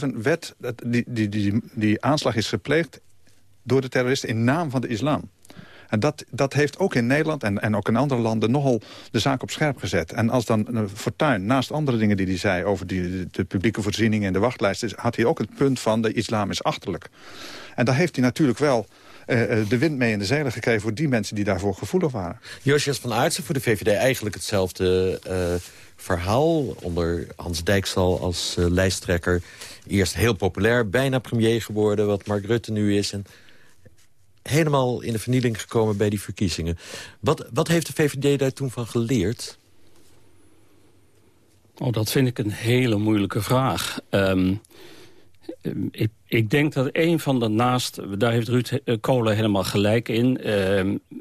9-11 wet, die, die, die, die aanslag is gepleegd door de terroristen in naam van de islam. En dat, dat heeft ook in Nederland en, en ook in andere landen nogal de zaak op scherp gezet. En als dan uh, Fortuyn, naast andere dingen die hij zei... over die, de, publieke voorzieningen en de wachtlijsten... had hij ook het punt van de islam is achterlijk. En daar heeft hij natuurlijk wel uh, de wind mee in de zeilen gekregen... voor die mensen die daarvoor gevoelig waren. Josias van Aartsen voor de VVD eigenlijk hetzelfde verhaal. Onder Hans Dijkstal als lijsttrekker. Eerst heel populair, bijna premier geworden... wat Mark Rutte nu is. En helemaal in de vernieling gekomen bij die verkiezingen. Wat, wat heeft de VVD daar toen van geleerd? Oh, dat vind ik een hele moeilijke vraag. Um, ik, ik, denk dat een van de naast, daar heeft Ruud Kolen helemaal gelijk in...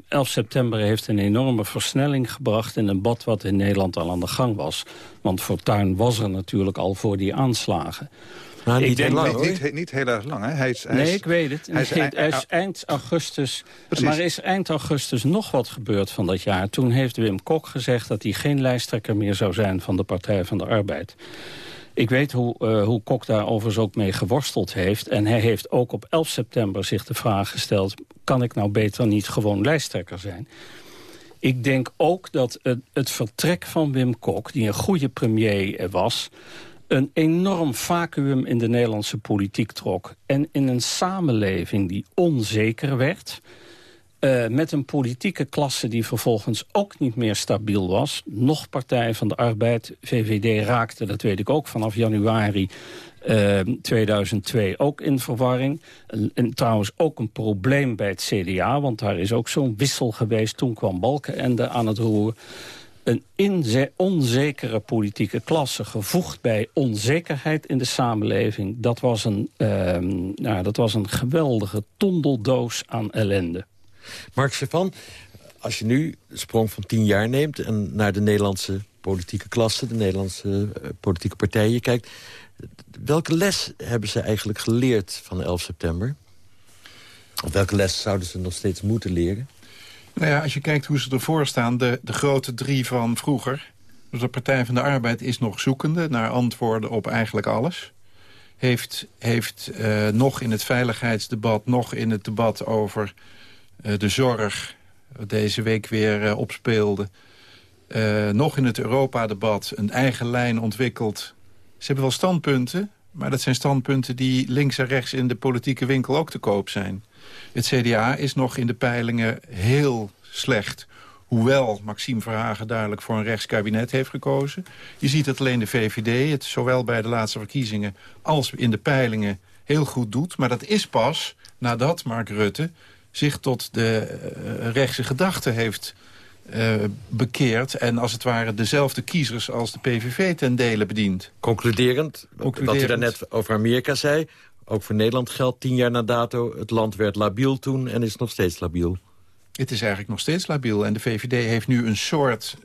11 september heeft een enorme versnelling gebracht in een bad wat in Nederland al aan de gang was. Want Fortuyn was er natuurlijk al voor die aanslagen. Niet, heel lang, niet, niet, heel erg lang, hè? Hij is, hij nee, ik weet het. Hij is, hij is eind augustus. Precies. Maar is eind augustus nog wat gebeurd van dat jaar. Toen heeft Wim Kok gezegd dat hij geen lijsttrekker meer zou zijn... van de Partij van de Arbeid. Ik weet hoe, uh, hoe Kok daar overigens ook mee geworsteld heeft. En hij heeft ook op 11 september zich de vraag gesteld... kan ik nou beter niet gewoon lijsttrekker zijn? Ik denk ook dat het, het vertrek van Wim Kok, die een goede premier was een enorm vacuüm in de Nederlandse politiek trok. En in een samenleving die onzeker werd... Uh, met een politieke klasse die vervolgens ook niet meer stabiel was. Nog Partij van de Arbeid, VVD raakte, dat weet ik ook, vanaf januari uh, eh, 2002 ook in verwarring. En, en, trouwens ook een probleem bij het CDA, want daar is ook zo'n wissel geweest. Toen kwam Balkenende aan het roer een onzekere politieke klasse gevoegd bij onzekerheid in de samenleving... dat was een, uh, nou, dat was een geweldige tondeldoos aan ellende. Mark Chavan, als je nu de sprong van tien jaar neemt... en naar de Nederlandse politieke klasse, de Nederlandse uh, politieke partijen kijkt... welke les hebben ze eigenlijk geleerd van 11 september? Of welke les zouden ze nog steeds moeten leren? Nou ja, als je kijkt hoe ze ervoor staan, de, de grote drie van vroeger... De Partij van de Arbeid is nog zoekende naar antwoorden op eigenlijk alles. Heeft, heeft uh, nog in het veiligheidsdebat, nog in het debat over uh, de zorg... deze week weer uh, opspeelde... nog in het Europa-debat een eigen lijn ontwikkeld. Ze hebben wel standpunten, maar dat zijn standpunten die links en rechts in de politieke winkel ook te koop zijn. Het CDA is nog in de peilingen heel slecht. Hoewel Maxime Verhagen duidelijk voor een rechtskabinet heeft gekozen. Je ziet dat alleen de VVD het zowel bij de laatste verkiezingen... als in de peilingen heel goed doet. Maar dat is pas nadat Mark Rutte zich tot de uh, rechtse gedachte heeft uh, bekeerd... en als het ware dezelfde kiezers als de PVV ten dele bedient. Concluderend, Concluderend. wat u daarnet over Amerika zei... Ook voor Nederland geldt tien jaar na dato. Het land werd labiel toen en is nog steeds labiel. Het is eigenlijk nog steeds labiel. En de VVD heeft nu een soort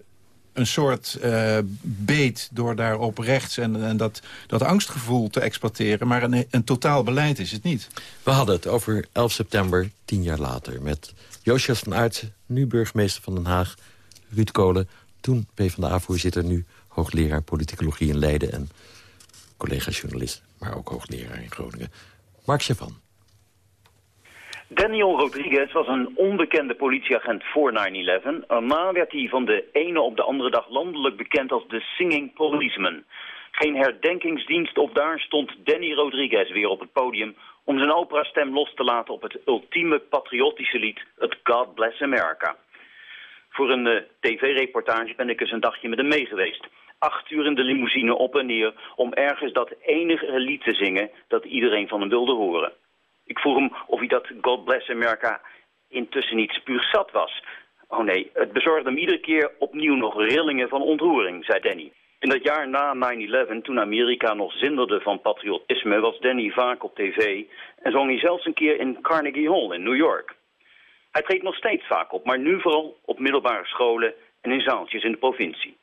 een soort uh, beet door daar op rechts en, en dat, dat angstgevoel te exploiteren. Maar een, een totaal beleid is het niet. We hadden het over 11 september, tien jaar later... met Josias van Aartsen, nu burgemeester van Den Haag... Ruud Kolen, toen PvdA-voorzitter... nu hoogleraar politicologie in Leiden en collega-journalist maar ook hoogleraar in Groningen. Mark Chavan. Daniel Rodriguez was een onbekende politieagent voor 9-11. Daarna werd hij van de ene op de andere dag landelijk bekend als de Singing Policeman. Geen herdenkingsdienst of daar stond Danny Rodriguez weer op het podium... om zijn operastem los te laten op het ultieme patriotische lied... het God Bless America. Voor een uh, tv-reportage ben ik eens een dagje met hem meegeweest acht uur in de limousine op en neer... om ergens dat enige lied te zingen dat iedereen van hem wilde horen. Ik vroeg hem of hij dat God Bless America intussen niet spuugzat was. Oh nee, het bezorgde hem iedere keer opnieuw nog rillingen van ontroering, zei Danny. In dat jaar na 9-11, toen Amerika nog zinderde van patriotisme... was Danny vaak op tv en zong hij zelfs een keer in Carnegie Hall in New York. Hij treedt nog steeds vaak op, maar nu vooral op middelbare scholen en in zaaltjes in de provincie.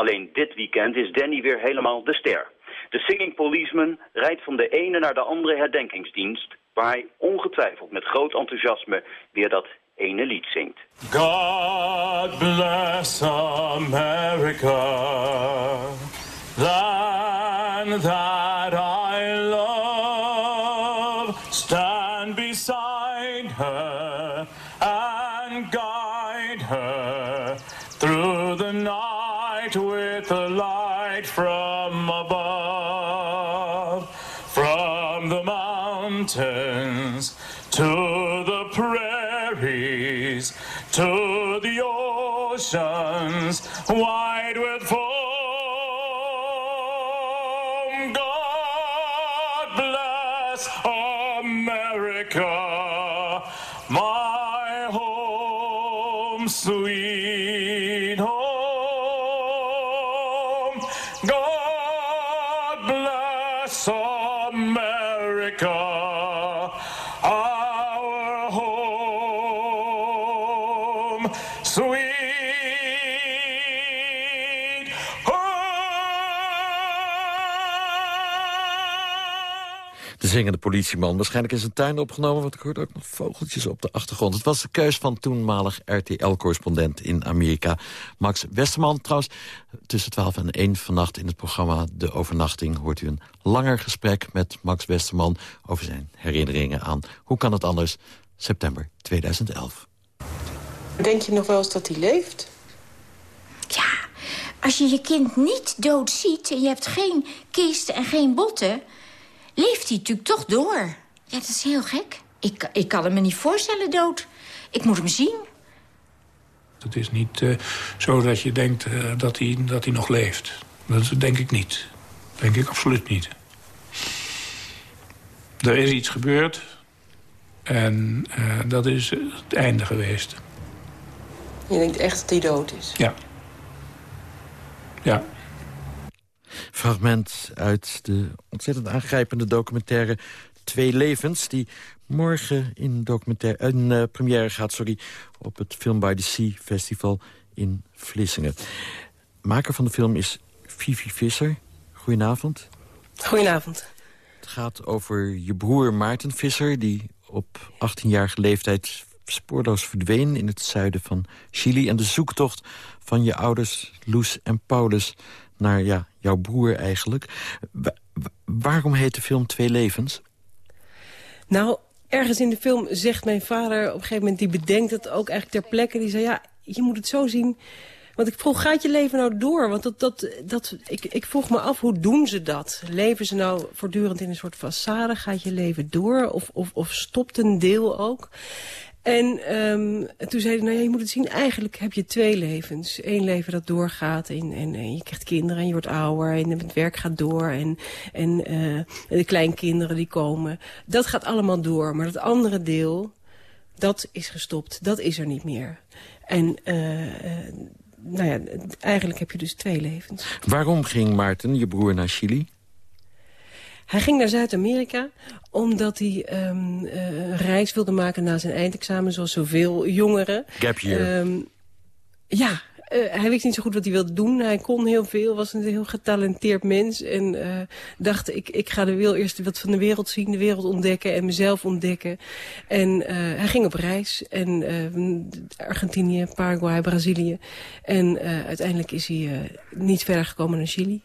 Alleen dit weekend is Danny weer helemaal de ster. De Singing Policeman rijdt van de ene naar de andere herdenkingsdienst... waar hij ongetwijfeld met groot enthousiasme weer dat ene lied zingt. God bless America, land that I to the prairies to the oceans wide with foam. God bless America, my home sweet home. God bless America, zingende politieman. Waarschijnlijk in zijn tuin opgenomen, want ik hoorde ook nog vogeltjes op de achtergrond. Het was de keus van toenmalig RTL-correspondent in Amerika, Max Westerman. Trouwens, tussen 12 en 1 vannacht in het programma De Overnachting... hoort u een langer gesprek met Max Westerman over zijn herinneringen aan... Hoe kan het anders? September 2011. Denk je nog wel eens dat hij leeft? Ja, als je je kind niet dood ziet en je hebt geen kisten en geen botten... leeft hij natuurlijk toch door. Ja, dat is heel gek. Ik, ik kan het me niet voorstellen dood. Ik moet hem zien. Het is niet uh, zo dat je denkt uh, dat, hij, dat hij nog leeft. Dat denk ik niet. Dat denk ik absoluut niet. Er is iets gebeurd. En uh, dat is het einde geweest. Je denkt echt dat hij dood is? Ja. Ja. Fragment uit de ontzettend aangrijpende documentaire Twee Levens... die morgen in, documentaire, in uh, première gaat sorry, op het Film by the Sea Festival in Vlissingen. Maker van de film is Vivi Visser. Goedenavond. Goedenavond. Het gaat over je broer Maarten Visser... die op 18-jarige leeftijd spoorloos verdween in het zuiden van Chili... en de zoektocht van je ouders Loes en Paulus naar ja, jouw broer eigenlijk. waarom heet de film Twee Levens? Nou, ergens in de film zegt mijn vader op een gegeven moment... die bedenkt het ook eigenlijk ter plekke. Die zei, ja, je moet het zo zien... Want ik vroeg, gaat je leven nou door? Want dat, dat, dat, ik, ik vroeg me af, hoe doen ze dat? Leven ze nou voortdurend in een soort façade? Gaat je leven door? Of, of, of stopt een deel ook? En um, toen zei hij, nou ja, je moet het zien, eigenlijk heb je twee levens. Eén leven dat doorgaat en, en, en, je krijgt kinderen en je wordt ouder en het werk gaat door. En, en uh, de kleinkinderen die komen. Dat gaat allemaal door. Maar het andere deel, dat is gestopt. Dat is er niet meer. En uh, nou ja, eigenlijk heb je dus twee levens. Waarom ging Maarten, je broer, naar Chili? Hij ging naar Zuid-Amerika omdat hij um, uh, een reis wilde maken na zijn eindexamen... zoals zoveel jongeren. Gap year. Um, ja, uh, hij wist niet zo goed wat hij wilde doen. Hij kon heel veel, was een heel getalenteerd mens. En uh, dacht, ik, ik ga de wereld, eerst wat van de wereld zien, de wereld ontdekken en mezelf ontdekken. En uh, hij ging op reis. En Argentinië, Paraguay, Brazilië. En uiteindelijk is hij niet verder gekomen naar Chili.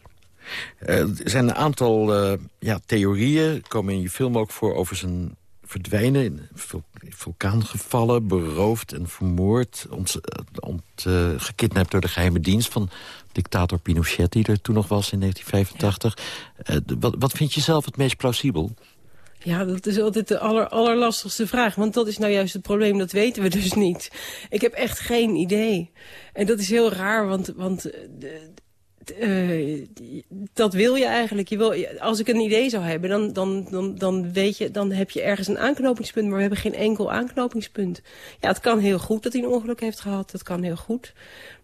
Uh, er zijn een aantal uh, ja, theorieën, komen in je film ook voor... over zijn verdwijnen in vulkaangevallen, beroofd en vermoord... ont, ont, uh, gekidnapt door de geheime dienst van dictator Pinochet... die er toen nog was in 1985. wat, wat vind je zelf het meest plausibel? Ja, dat is altijd de aller, allerlastigste vraag. Want dat is nou juist het probleem, dat weten we dus niet. Ik heb echt geen idee. En dat is heel raar, want, want uh, dat wil je eigenlijk. Je wil, als ik een idee zou hebben, dan, dan, dan, dan, weet je, dan heb je ergens een aanknopingspunt. Maar we hebben geen enkel aanknopingspunt. Ja, het kan heel goed dat hij een ongeluk heeft gehad. Dat kan heel goed.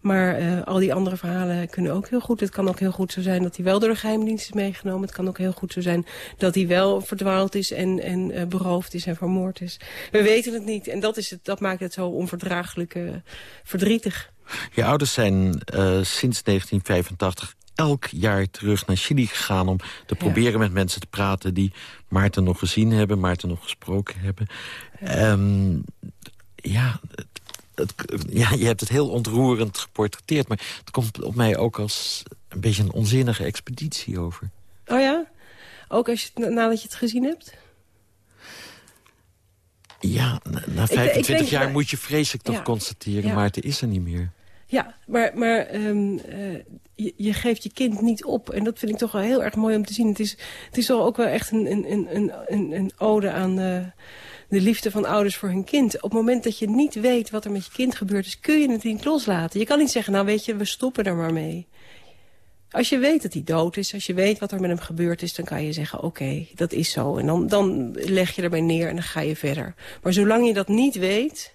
Maar uh, al die andere verhalen kunnen ook heel goed. Het kan ook heel goed zo zijn dat hij wel door de geheimdienst is meegenomen. Het kan ook heel goed zo zijn dat hij wel verdwaald is en, en uh, beroofd is en vermoord is. We weten het niet. En dat, is het, dat maakt het zo onverdraaglijk verdrietig. Je ouders zijn sinds 1985 elk jaar terug naar Chili gegaan... om te proberen met mensen te praten die Maarten nog gezien hebben... Maarten nog gesproken hebben. Ja, um, ja, het, ja, je hebt het heel ontroerend geportretteerd... maar het komt op mij ook als een beetje een onzinnige expeditie over. Oh ja? Ook als je, nadat je het gezien hebt? Ja, na, na 25 ik, ik jaar moet je vreselijk toch ja, constateren... Ja. Maarten is er niet meer. Ja, maar, maar um, uh, je, je, geeft je kind niet op. En dat vind ik toch wel heel erg mooi om te zien. Het is, het is wel ook wel echt een, een, een, een, een ode aan de, de liefde van ouders voor hun kind. Op het moment dat je niet weet wat er met je kind gebeurd is... kun je het niet loslaten. Je kan niet zeggen, nou weet je, we stoppen er maar mee. Als je weet dat hij dood is, als je weet wat er met hem gebeurd is... dan kan je zeggen, oké, dat is zo. En dan, dan leg je erbij neer en dan ga je verder. Maar zolang je dat niet weet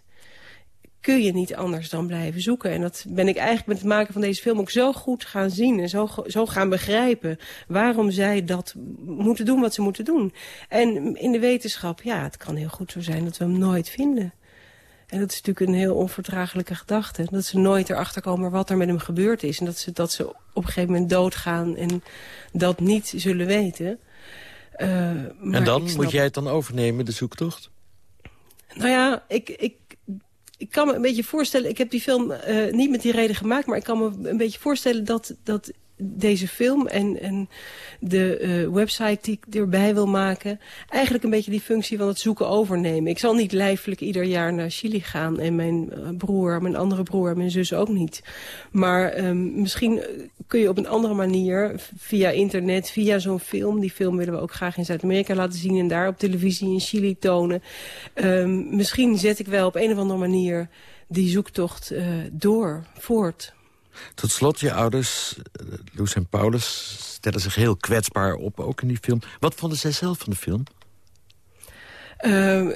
kun je niet anders dan blijven zoeken. En dat ben ik eigenlijk met het maken van deze film ook zo goed gaan zien... en zo, zo gaan begrijpen waarom zij dat moeten doen wat ze moeten doen. En in de wetenschap, ja, het kan heel goed zo zijn dat we hem nooit vinden. En dat is natuurlijk een heel onverdraaglijke gedachte. Dat ze nooit erachter komen wat er met hem gebeurd is. En dat ze, dat ze op een gegeven moment doodgaan en dat niet zullen weten. Uh, en dan moet jij het dan overnemen, de zoektocht? Nou ja, ik, ik, ik kan me een beetje voorstellen... Ik heb die film uh, niet met die reden gemaakt... maar ik kan me een beetje voorstellen dat, dat deze film en, en de uh, website die ik erbij wil maken... eigenlijk een beetje die functie van het zoeken overnemen. Ik zal niet lijfelijk ieder jaar naar Chili gaan... en mijn uh, broer, mijn andere broer mijn zus ook niet. Maar um, misschien kun je op een andere manier, via internet, via zo'n film... die film willen we ook graag in Zuid-Amerika laten zien... en daar op televisie in Chili tonen. Um, misschien zet ik wel op een of andere manier die zoektocht door, voort... Tot slot, je ouders, eh, Loes en Paulus, stellen zich heel kwetsbaar op, ook in die film. Wat vonden zij zelf van de film? Uh,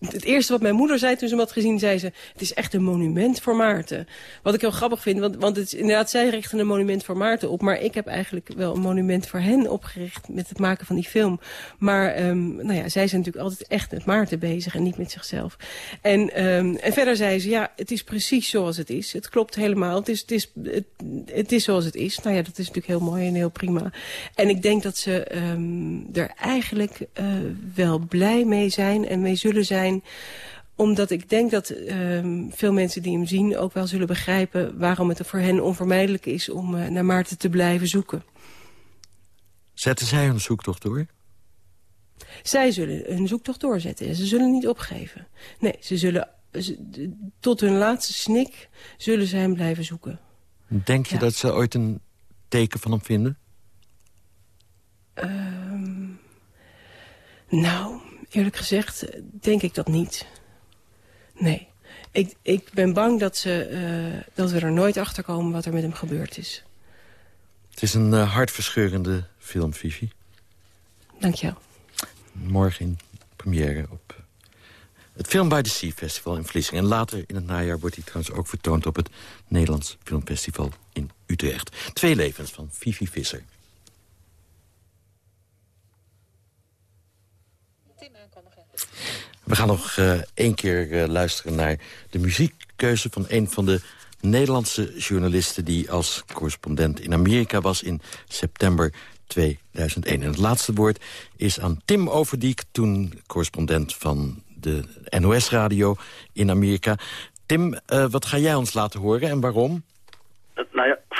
het eerste wat mijn moeder zei toen ze hem had gezien, zei ze... het is echt een monument voor Maarten. Wat ik heel grappig vind, want, want het is, inderdaad, zij richten een monument voor Maarten op... maar ik heb eigenlijk wel een monument voor hen opgericht met het maken van die film. Maar um, nou ja, zij zijn natuurlijk altijd echt met Maarten bezig en niet met zichzelf. En, um, en verder zei ze, ja, het is precies zoals het is. Het klopt helemaal, het is, het is, het, is zoals het is. Nou ja, dat is natuurlijk heel mooi en heel prima. En ik denk dat ze er eigenlijk uh, wel blij mee zijn zijn en mee zullen zijn omdat ik denk dat uh, veel mensen die hem zien ook wel zullen begrijpen... waarom het voor hen onvermijdelijk is om uh, naar Maarten te blijven zoeken. Zetten zij hun zoektocht door? Zij zullen hun zoektocht doorzetten. Ze zullen niet opgeven. Nee, ze zullen ze, tot hun laatste snik zullen zij hem blijven zoeken. Denk je ja. dat ze ooit een teken van hem vinden? Uh, nou, Eerlijk gezegd denk ik dat niet. Nee. Ik, ik ben bang dat, ze, uh, dat we er nooit achter komen wat er met hem gebeurd is. Het is een uh, hartverscheurende film, Vivi. Dank je wel. Morgen in première op het Film by the Sea Festival in Vlissingen. En later in het najaar wordt hij trouwens ook vertoond... op het Nederlands Filmfestival in Utrecht. Twee levens van Vivi Visser. We gaan nog uh, één keer uh, luisteren naar de muziekkeuze van een van de Nederlandse journalisten... die als correspondent in Amerika was in september 2001. En het laatste woord is aan Tim Overdiek, toen correspondent van de NOS-radio in Amerika. Tim, uh, wat ga jij ons laten horen en waarom?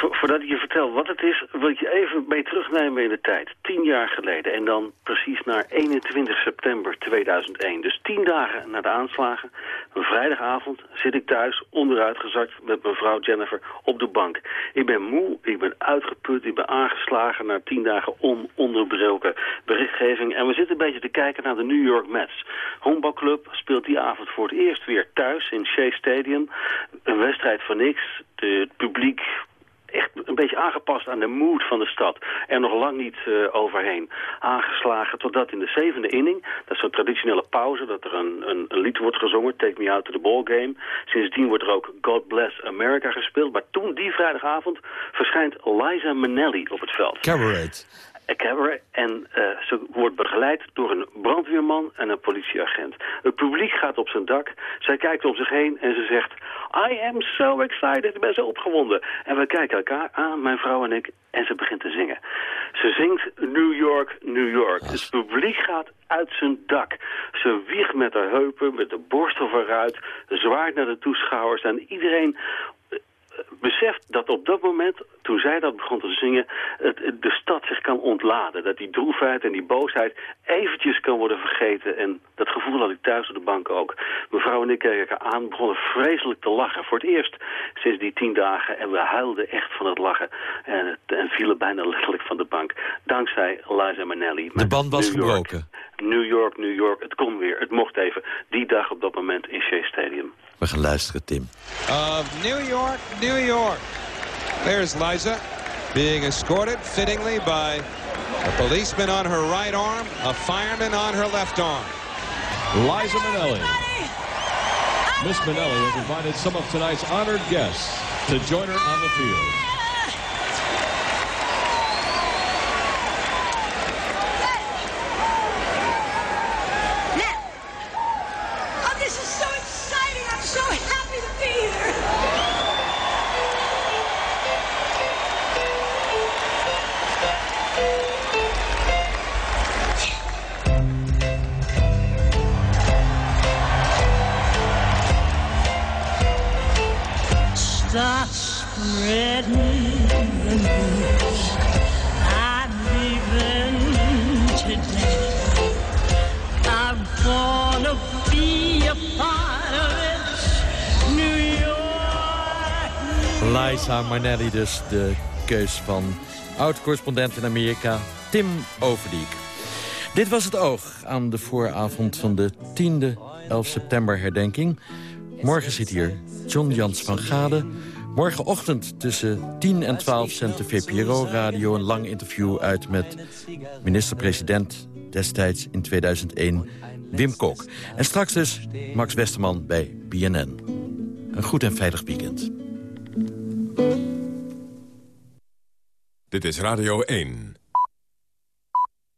Voordat ik je vertel wat het is, wil ik je even mee terugnemen in de tijd. Tien jaar geleden en dan precies naar 21 september 2001. Dus tien dagen na de aanslagen, een vrijdagavond, zit ik thuis onderuitgezakt met mevrouw Jennifer op de bank. Ik ben moe, ik ben uitgeput, ik ben aangeslagen na tien dagen ononderbroken berichtgeving. En we zitten een beetje te kijken naar de New York Mets. Honkbalclub speelt die avond voor het eerst weer thuis in Shea Stadium. Een wedstrijd van niks. Het publiek echt een beetje aangepast aan de mood van de stad. Er nog lang niet uh, overheen. Aangeslagen totdat in de zevende inning, dat is zo'n traditionele pauze, dat er een, een, een, lied wordt gezongen, Take Me Out to the Ball Game. Sindsdien wordt er ook God Bless America gespeeld. Maar toen, die vrijdagavond, verschijnt Liza Minnelli op het veld. Cabaret. Cabaret. En uh, ze wordt begeleid door een brandweerman en een politieagent. Het publiek gaat op zijn dak. Zij kijkt om zich heen en ze zegt... I am so excited. Ik ben zo opgewonden. En we kijken elkaar aan, mijn vrouw en ik. En ze begint te zingen. Ze zingt New York, New York. Het publiek gaat uit zijn dak. Ze wiegt met haar heupen, met de borstel vooruit. Zwaait naar de toeschouwers. En iedereen beseft dat op dat moment, toen zij dat begon te zingen, het, de stad zich kan ontladen. Dat die droefheid en die boosheid eventjes kan worden vergeten. En dat gevoel had ik thuis op de bank ook. Mevrouw en ik keken elkaar aan, begonnen vreselijk te lachen. Voor het eerst sinds die tien dagen. En we huilden echt van het lachen. En, en vielen bijna letterlijk van de bank. Dankzij Liza Minnelli. De band was gebroken. New York, New York. Het kon weer. Het mocht even. Die dag op dat moment in Shea Stadium. We gaan luisteren, Tim. Of New York, New York. There's Liza being escorted fittingly by a policeman on her right arm, a fireman on her left arm. Liza Minnelli. Miss Minnelli has invited some of tonight's honored guests to join her on the field. Liza Marnelli dus, de keus van oud-correspondent in Amerika, Tim Overdiek. Dit was het oog aan de vooravond van de 10e 11 september herdenking. Morgen zit hier John Jans van Gade. Morgenochtend tussen 10 en 12 zendt de VPRO-radio een lang interview uit... met minister-president destijds in 2001, Wim Kok. En straks dus Max Westerman bij BNN. Een goed en veilig weekend. Dit is Radio 1.